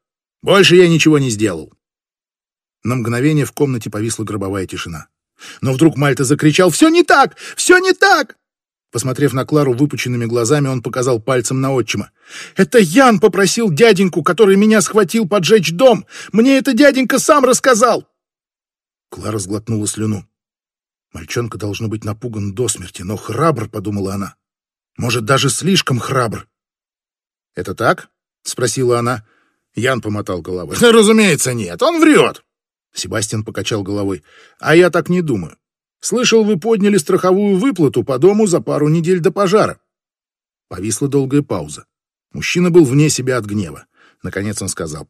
Больше я ничего не сделал. На мгновение в комнате повисла гробовая тишина. Но вдруг Мальта закричал «Все не так! Все не так!» Посмотрев на Клару выпученными глазами, он показал пальцем на отчима. «Это Ян попросил дяденьку, который меня схватил, поджечь дом! Мне это дяденька сам рассказал!» Клара сглотнула слюну. Мальчонка должно быть напуган до смерти, но храбр, подумала она. Может, даже слишком храбр. Это так? спросила она. Ян помотал головой. Разумеется, нет, он врет. Себастьян покачал головой. А я так не думаю. Слышал, вы подняли страховую выплату по дому за пару недель до пожара. Повисла долгая пауза. Мужчина был вне себя от гнева. Наконец он сказал.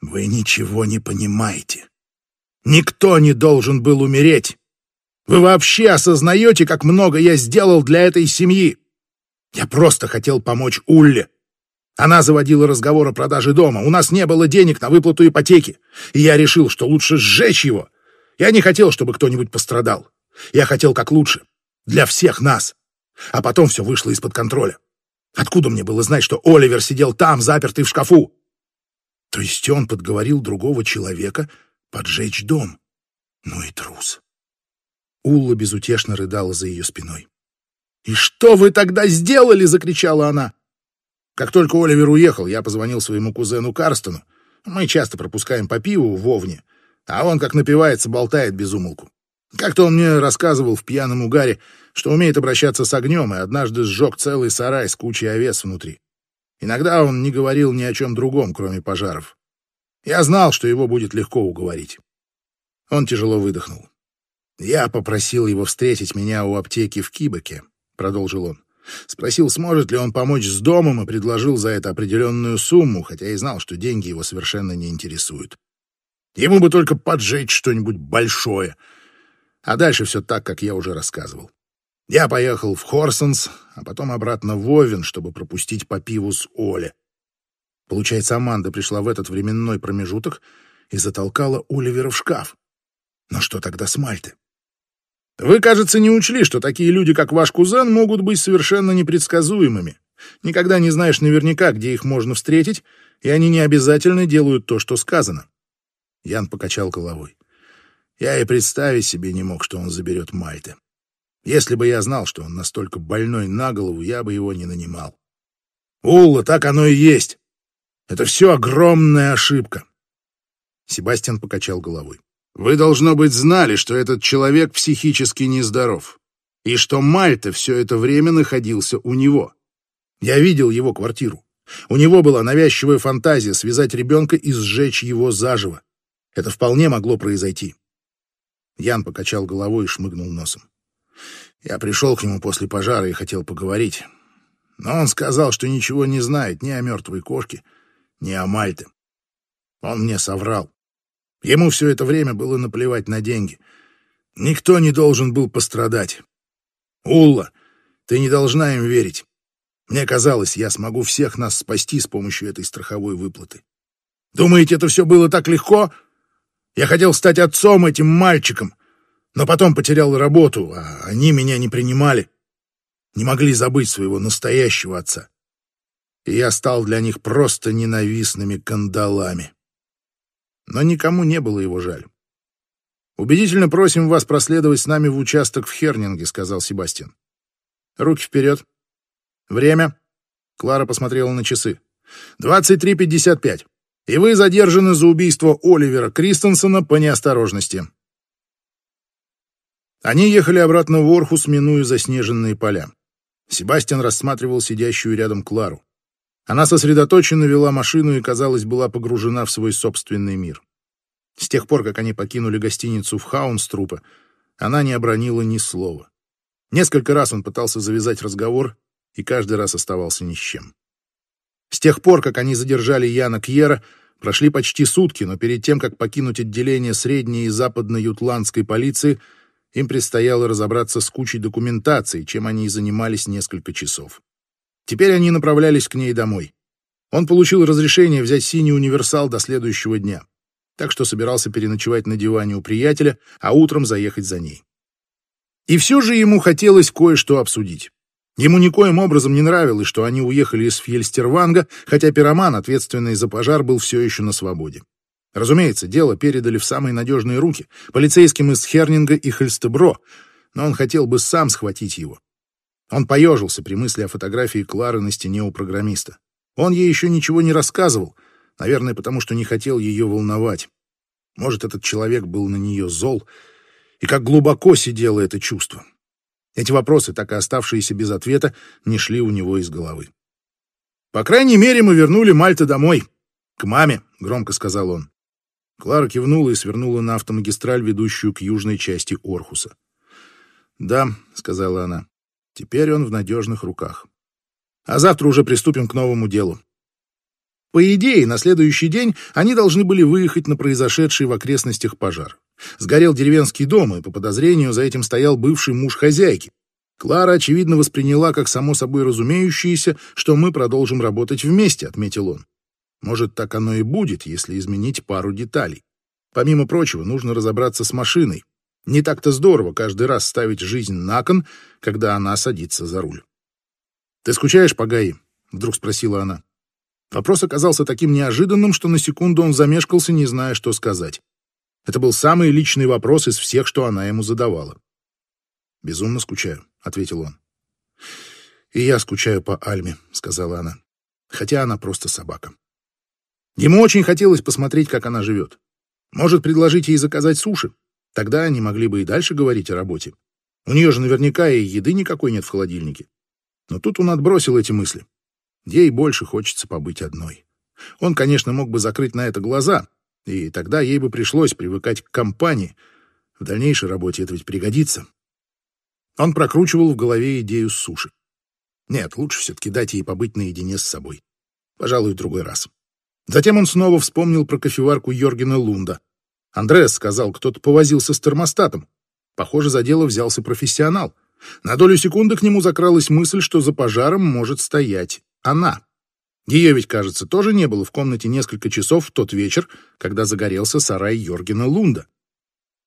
«Вы ничего не понимаете. Никто не должен был умереть. Вы вообще осознаете, как много я сделал для этой семьи? Я просто хотел помочь Улле. Она заводила разговор о продаже дома. У нас не было денег на выплату ипотеки. И я решил, что лучше сжечь его. Я не хотел, чтобы кто-нибудь пострадал. Я хотел как лучше. Для всех нас. А потом все вышло из-под контроля. Откуда мне было знать, что Оливер сидел там, запертый в шкафу? То есть он подговорил другого человека поджечь дом. Ну и трус. Улла безутешно рыдала за ее спиной. «И что вы тогда сделали?» — закричала она. Как только Оливер уехал, я позвонил своему кузену Карстону. Мы часто пропускаем по пиву в Овне, а он, как напивается, болтает без умолку. Как-то он мне рассказывал в пьяном угаре, что умеет обращаться с огнем, и однажды сжег целый сарай с кучей овец внутри. Иногда он не говорил ни о чем другом, кроме пожаров. Я знал, что его будет легко уговорить. Он тяжело выдохнул. «Я попросил его встретить меня у аптеки в Кибаке», — продолжил он. Спросил, сможет ли он помочь с домом, и предложил за это определенную сумму, хотя и знал, что деньги его совершенно не интересуют. Ему бы только поджечь что-нибудь большое. А дальше все так, как я уже рассказывал. Я поехал в Хорсонс, а потом обратно в Овен, чтобы пропустить по пиву с Оле. Получается, Аманда пришла в этот временной промежуток и затолкала Оливера в шкаф. Но что тогда с Мальты? Вы, кажется, не учли, что такие люди, как ваш кузен, могут быть совершенно непредсказуемыми. Никогда не знаешь наверняка, где их можно встретить, и они не обязательно делают то, что сказано. Ян покачал головой. Я и представить себе не мог, что он заберет Мальты. Если бы я знал, что он настолько больной на голову, я бы его не нанимал. Улла, так оно и есть. Это все огромная ошибка. Себастьян покачал головой. Вы, должно быть, знали, что этот человек психически нездоров, и что Мальта все это время находился у него. Я видел его квартиру. У него была навязчивая фантазия связать ребенка и сжечь его заживо. Это вполне могло произойти. Ян покачал головой и шмыгнул носом. Я пришел к нему после пожара и хотел поговорить. Но он сказал, что ничего не знает ни о мертвой кошке, ни о Мальте. Он мне соврал. Ему все это время было наплевать на деньги. Никто не должен был пострадать. Улла, ты не должна им верить. Мне казалось, я смогу всех нас спасти с помощью этой страховой выплаты. Думаете, это все было так легко? Я хотел стать отцом этим мальчикам, но потом потерял работу, а они меня не принимали. Не могли забыть своего настоящего отца. И я стал для них просто ненавистными кандалами но никому не было его жаль. «Убедительно просим вас проследовать с нами в участок в Хернинге», — сказал Себастьян. «Руки вперед. Время». Клара посмотрела на часы. «Двадцать три пятьдесят пять. И вы задержаны за убийство Оливера Кристенсена по неосторожности». Они ехали обратно в Орхус, минуя заснеженные поля. Себастьян рассматривал сидящую рядом Клару. Она сосредоточенно вела машину и, казалось, была погружена в свой собственный мир. С тех пор, как они покинули гостиницу в Хаунструпе, она не обронила ни слова. Несколько раз он пытался завязать разговор и каждый раз оставался ни с чем. С тех пор, как они задержали Яна Кьера, прошли почти сутки, но перед тем, как покинуть отделение средней и западно-ютландской полиции, им предстояло разобраться с кучей документации, чем они и занимались несколько часов. Теперь они направлялись к ней домой. Он получил разрешение взять синий универсал до следующего дня, так что собирался переночевать на диване у приятеля, а утром заехать за ней. И все же ему хотелось кое-что обсудить. Ему никоим образом не нравилось, что они уехали из Фьельстерванга, хотя пироман, ответственный за пожар, был все еще на свободе. Разумеется, дело передали в самые надежные руки, полицейским из Хернинга и Хельстебро, но он хотел бы сам схватить его. Он поежился при мысли о фотографии Клары на стене у программиста. Он ей еще ничего не рассказывал, наверное, потому что не хотел ее волновать. Может, этот человек был на нее зол, и как глубоко сидело это чувство. Эти вопросы, так и оставшиеся без ответа, не шли у него из головы. «По крайней мере, мы вернули Мальта домой. К маме», — громко сказал он. Клара кивнула и свернула на автомагистраль, ведущую к южной части Орхуса. «Да», — сказала она, Теперь он в надежных руках. А завтра уже приступим к новому делу. По идее, на следующий день они должны были выехать на произошедший в окрестностях пожар. Сгорел деревенский дом, и по подозрению за этим стоял бывший муж хозяйки. Клара, очевидно, восприняла как само собой разумеющееся, что мы продолжим работать вместе, отметил он. Может, так оно и будет, если изменить пару деталей. Помимо прочего, нужно разобраться с машиной. Не так-то здорово каждый раз ставить жизнь на кон, когда она садится за руль. «Ты скучаешь по Гаи?» — вдруг спросила она. Вопрос оказался таким неожиданным, что на секунду он замешкался, не зная, что сказать. Это был самый личный вопрос из всех, что она ему задавала. «Безумно скучаю», — ответил он. «И я скучаю по Альме», — сказала она, хотя она просто собака. Ему очень хотелось посмотреть, как она живет. Может, предложить ей заказать суши? Тогда они могли бы и дальше говорить о работе. У нее же наверняка и еды никакой нет в холодильнике. Но тут он отбросил эти мысли. Ей больше хочется побыть одной. Он, конечно, мог бы закрыть на это глаза, и тогда ей бы пришлось привыкать к компании. В дальнейшей работе это ведь пригодится. Он прокручивал в голове идею суши. Нет, лучше все-таки дать ей побыть наедине с собой. Пожалуй, в другой раз. Затем он снова вспомнил про кофеварку Йоргена Лунда. Андреас сказал, кто-то повозился с термостатом. Похоже, за дело взялся профессионал. На долю секунды к нему закралась мысль, что за пожаром может стоять она. Ее ведь, кажется, тоже не было в комнате несколько часов в тот вечер, когда загорелся сарай Йоргена Лунда.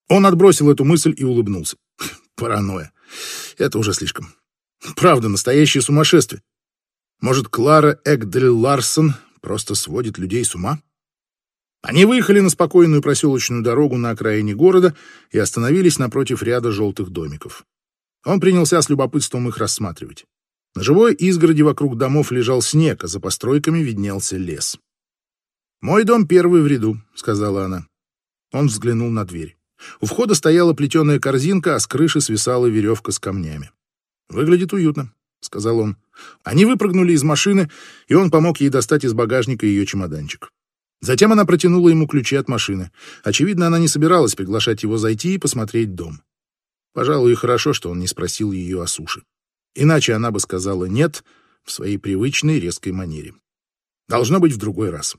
Он отбросил эту мысль и улыбнулся. Паранойя. Это уже слишком. Правда, настоящее сумасшествие. Может, Клара Эгдель Ларсон просто сводит людей с ума? Они выехали на спокойную проселочную дорогу на окраине города и остановились напротив ряда желтых домиков. Он принялся с любопытством их рассматривать. На живой изгороди вокруг домов лежал снег, а за постройками виднелся лес. «Мой дом первый в ряду», — сказала она. Он взглянул на дверь. У входа стояла плетеная корзинка, а с крыши свисала веревка с камнями. «Выглядит уютно», — сказал он. Они выпрыгнули из машины, и он помог ей достать из багажника ее чемоданчик. Затем она протянула ему ключи от машины. Очевидно, она не собиралась приглашать его зайти и посмотреть дом. Пожалуй, и хорошо, что он не спросил ее о суше. Иначе она бы сказала «нет» в своей привычной резкой манере. Должно быть в другой раз.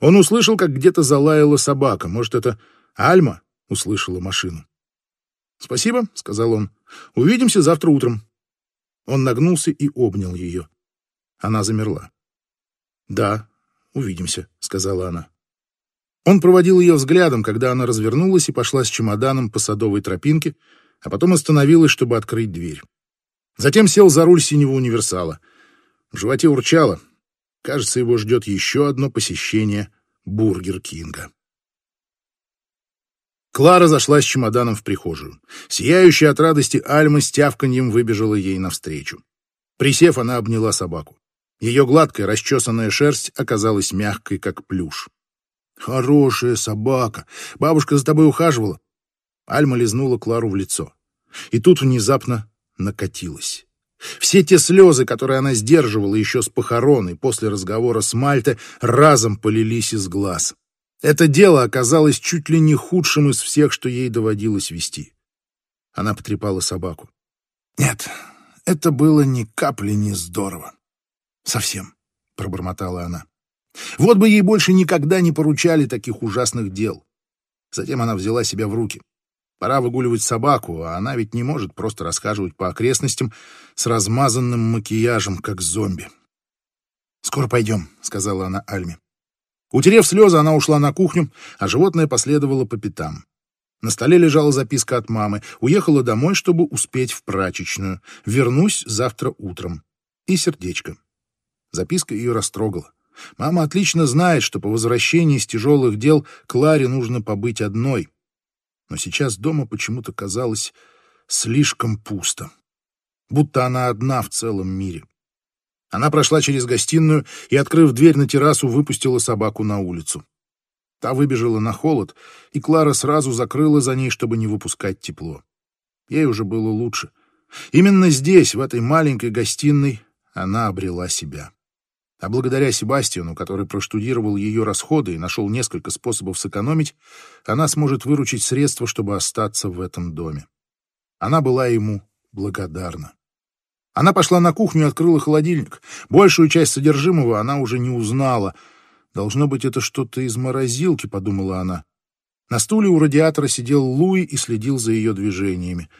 Он услышал, как где-то залаяла собака. Может, это Альма услышала машину. «Спасибо», — сказал он. «Увидимся завтра утром». Он нагнулся и обнял ее. Она замерла. «Да, увидимся», — сказала она. Он проводил ее взглядом, когда она развернулась и пошла с чемоданом по садовой тропинке, а потом остановилась, чтобы открыть дверь. Затем сел за руль синего универсала. В животе урчало. Кажется, его ждет еще одно посещение Бургер Кинга. Клара зашла с чемоданом в прихожую. Сияющая от радости Альма с тявканьем выбежала ей навстречу. Присев, она обняла собаку. Ее гладкая, расчесанная шерсть оказалась мягкой, как плюш. «Хорошая собака! Бабушка за тобой ухаживала!» Альма лизнула Клару в лицо. И тут внезапно накатилась. Все те слезы, которые она сдерживала еще с похорон и после разговора с Мальте, разом полились из глаз. Это дело оказалось чуть ли не худшим из всех, что ей доводилось вести. Она потрепала собаку. «Нет, это было ни капли не здорово. Совсем», — пробормотала она. «Вот бы ей больше никогда не поручали таких ужасных дел». Затем она взяла себя в руки. Пора выгуливать собаку, а она ведь не может просто расхаживать по окрестностям с размазанным макияжем, как зомби. «Скоро пойдем», — сказала она Альме. Утерев слезы, она ушла на кухню, а животное последовало по пятам. На столе лежала записка от мамы. Уехала домой, чтобы успеть в прачечную. Вернусь завтра утром. И сердечко. Записка ее растрогала. Мама отлично знает, что по возвращении с тяжелых дел Кларе нужно побыть одной но сейчас дома почему-то казалось слишком пусто, будто она одна в целом мире. Она прошла через гостиную и, открыв дверь на террасу, выпустила собаку на улицу. Та выбежала на холод, и Клара сразу закрыла за ней, чтобы не выпускать тепло. Ей уже было лучше. Именно здесь, в этой маленькой гостиной, она обрела себя. А благодаря Себастьяну, который проштудировал ее расходы и нашел несколько способов сэкономить, она сможет выручить средства, чтобы остаться в этом доме. Она была ему благодарна. Она пошла на кухню и открыла холодильник. Большую часть содержимого она уже не узнала. «Должно быть, это что-то из морозилки», — подумала она. На стуле у радиатора сидел Луи и следил за ее движениями.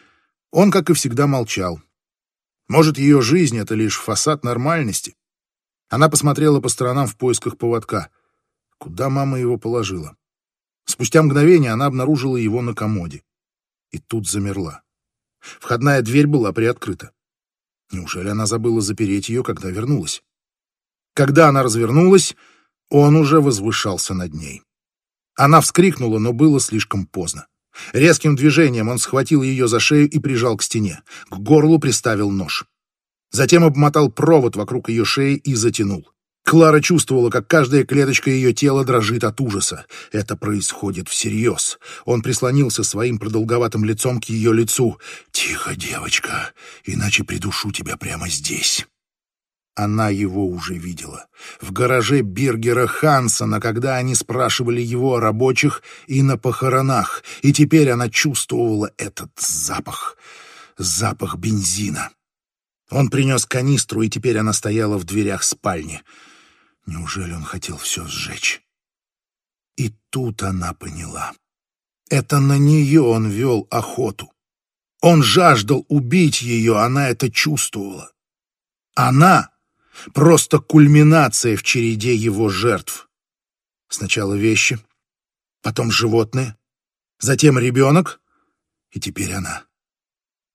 Он, как и всегда, молчал. Может, ее жизнь — это лишь фасад нормальности? Она посмотрела по сторонам в поисках поводка. Куда мама его положила? Спустя мгновение она обнаружила его на комоде. И тут замерла. Входная дверь была приоткрыта. Неужели она забыла запереть ее, когда вернулась? Когда она развернулась, он уже возвышался над ней. Она вскрикнула, но было слишком поздно. Резким движением он схватил ее за шею и прижал к стене. К горлу приставил нож. Затем обмотал провод вокруг ее шеи и затянул. Клара чувствовала, как каждая клеточка ее тела дрожит от ужаса. Это происходит всерьез. Он прислонился своим продолговатым лицом к ее лицу. «Тихо, девочка, иначе придушу тебя прямо здесь». Она его уже видела. В гараже Биргера Хансона, когда они спрашивали его о рабочих и на похоронах. И теперь она чувствовала этот запах. Запах бензина. Он принес канистру, и теперь она стояла в дверях спальни. Неужели он хотел все сжечь? И тут она поняла. Это на нее он вел охоту. Он жаждал убить ее, она это чувствовала. Она — просто кульминация в череде его жертв. Сначала вещи, потом животные, затем ребенок, и теперь она.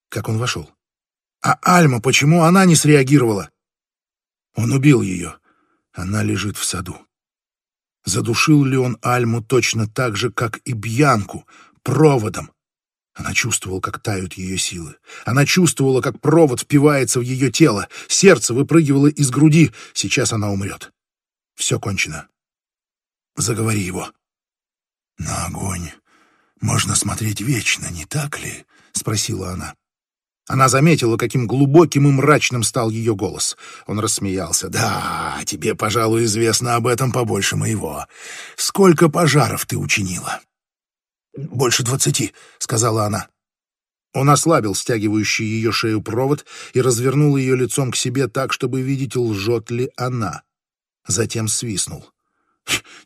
Как он вошел? А Альма, почему она не среагировала? Он убил ее. Она лежит в саду. Задушил ли он Альму точно так же, как и Бьянку, проводом? Она чувствовала, как тают ее силы. Она чувствовала, как провод впивается в ее тело. Сердце выпрыгивало из груди. Сейчас она умрет. Все кончено. Заговори его. На огонь можно смотреть вечно, не так ли? Спросила она. Она заметила, каким глубоким и мрачным стал ее голос. Он рассмеялся. «Да, тебе, пожалуй, известно об этом побольше моего. Сколько пожаров ты учинила?» «Больше двадцати», — сказала она. Он ослабил стягивающий ее шею провод и развернул ее лицом к себе так, чтобы видеть, лжет ли она. Затем свистнул.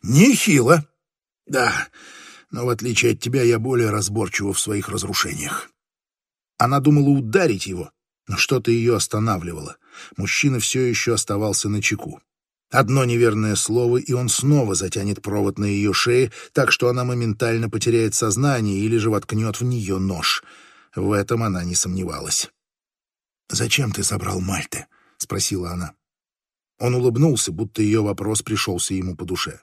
«Нехило!» «Да, но в отличие от тебя я более разборчива в своих разрушениях. Она думала ударить его, но что-то ее останавливало. Мужчина все еще оставался на чеку. Одно неверное слово, и он снова затянет провод на ее шее, так что она моментально потеряет сознание или же воткнет в нее нож. В этом она не сомневалась. «Зачем ты забрал Мальте?» — спросила она. Он улыбнулся, будто ее вопрос пришелся ему по душе.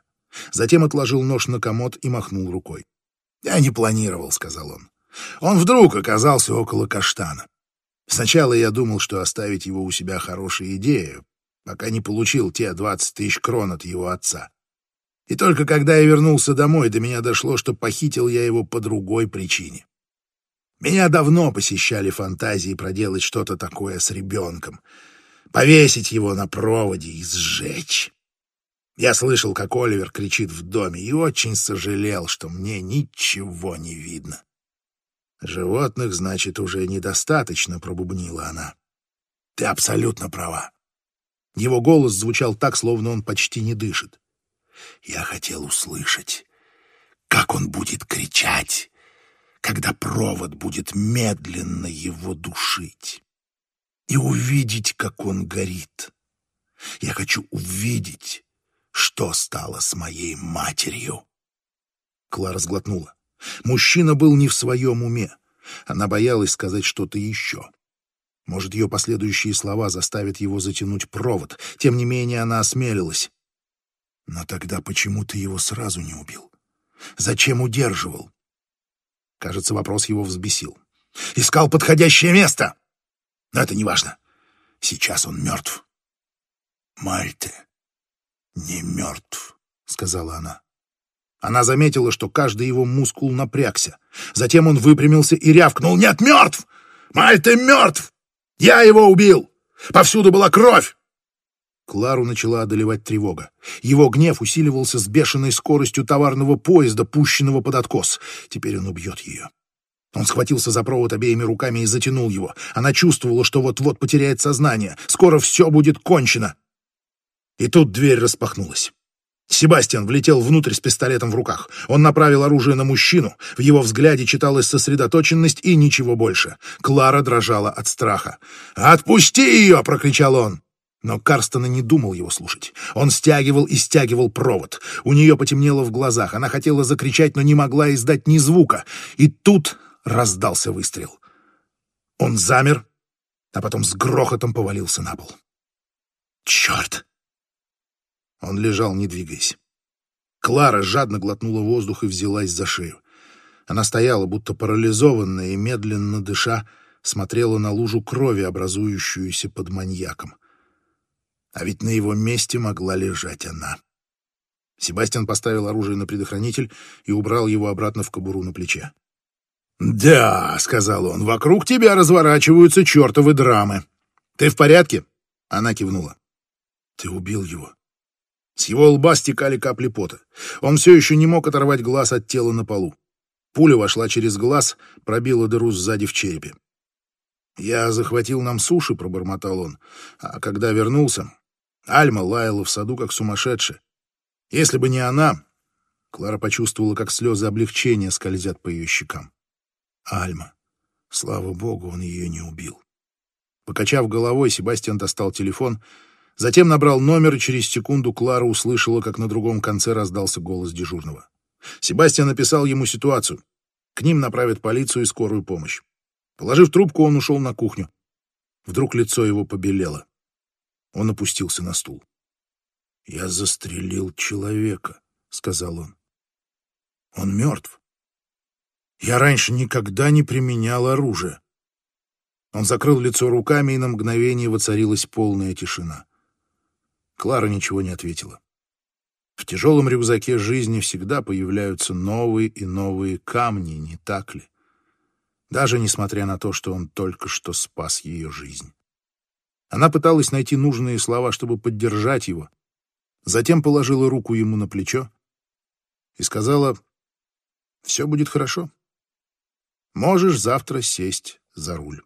Затем отложил нож на комод и махнул рукой. «Я не планировал», — сказал он. Он вдруг оказался около каштана. Сначала я думал, что оставить его у себя хорошая идея, пока не получил те двадцать тысяч крон от его отца. И только когда я вернулся домой, до меня дошло, что похитил я его по другой причине. Меня давно посещали фантазии проделать что-то такое с ребенком, повесить его на проводе и сжечь. Я слышал, как Оливер кричит в доме, и очень сожалел, что мне ничего не видно. Животных, значит, уже недостаточно, пробубнила она. Ты абсолютно права. Его голос звучал так, словно он почти не дышит. Я хотел услышать, как он будет кричать, когда провод будет медленно его душить, и увидеть, как он горит. Я хочу увидеть, что стало с моей матерью. Клара сглотнула. Мужчина был не в своем уме. Она боялась сказать что-то еще. Может, ее последующие слова заставят его затянуть провод. Тем не менее, она осмелилась. Но тогда почему ты его сразу не убил? Зачем удерживал? Кажется, вопрос его взбесил. Искал подходящее место. Но это не важно. Сейчас он мертв. Мальте не мертв, сказала она. Она заметила, что каждый его мускул напрягся. Затем он выпрямился и рявкнул. «Нет, мертв! Мальта мертв! Я его убил! Повсюду была кровь!» Клару начала одолевать тревога. Его гнев усиливался с бешеной скоростью товарного поезда, пущенного под откос. Теперь он убьет ее. Он схватился за провод обеими руками и затянул его. Она чувствовала, что вот-вот потеряет сознание. Скоро все будет кончено. И тут дверь распахнулась. Себастьян влетел внутрь с пистолетом в руках. Он направил оружие на мужчину. В его взгляде читалась сосредоточенность и ничего больше. Клара дрожала от страха. «Отпусти ее!» — прокричал он. Но Карстона не думал его слушать. Он стягивал и стягивал провод. У нее потемнело в глазах. Она хотела закричать, но не могла издать ни звука. И тут раздался выстрел. Он замер, а потом с грохотом повалился на пол. «Черт!» Он лежал, не двигаясь. Клара жадно глотнула воздух и взялась за шею. Она стояла, будто парализованная, и, медленно дыша, смотрела на лужу крови, образующуюся под маньяком. А ведь на его месте могла лежать она. Себастьян поставил оружие на предохранитель и убрал его обратно в кобуру на плече. «Да», — сказал он, — «вокруг тебя разворачиваются чертовы драмы. Ты в порядке?» Она кивнула. «Ты убил его». С его лба стекали капли пота. Он все еще не мог оторвать глаз от тела на полу. Пуля вошла через глаз, пробила дыру сзади в черепе. «Я захватил нам суши», — пробормотал он. А когда вернулся, Альма лаяла в саду, как сумасшедшая. Если бы не она... Клара почувствовала, как слезы облегчения скользят по ее щекам. Альма. Слава богу, он ее не убил. Покачав головой, Себастьян достал телефон, затем набрал номер, и через секунду Клара услышала, как на другом конце раздался голос дежурного. Себастьян написал ему ситуацию. К ним направят полицию и скорую помощь. Положив трубку, он ушел на кухню. Вдруг лицо его побелело. Он опустился на стул. «Я застрелил человека», — сказал он. «Он мертв. Я раньше никогда не применял оружие». Он закрыл лицо руками, и на мгновение воцарилась полная тишина. Клара ничего не ответила. В тяжелом рюкзаке жизни всегда появляются новые и новые камни, не так ли? Даже несмотря на то, что он только что спас ее жизнь. Она пыталась найти нужные слова, чтобы поддержать его, затем положила руку ему на плечо и сказала, «Все будет хорошо. Можешь завтра сесть за руль».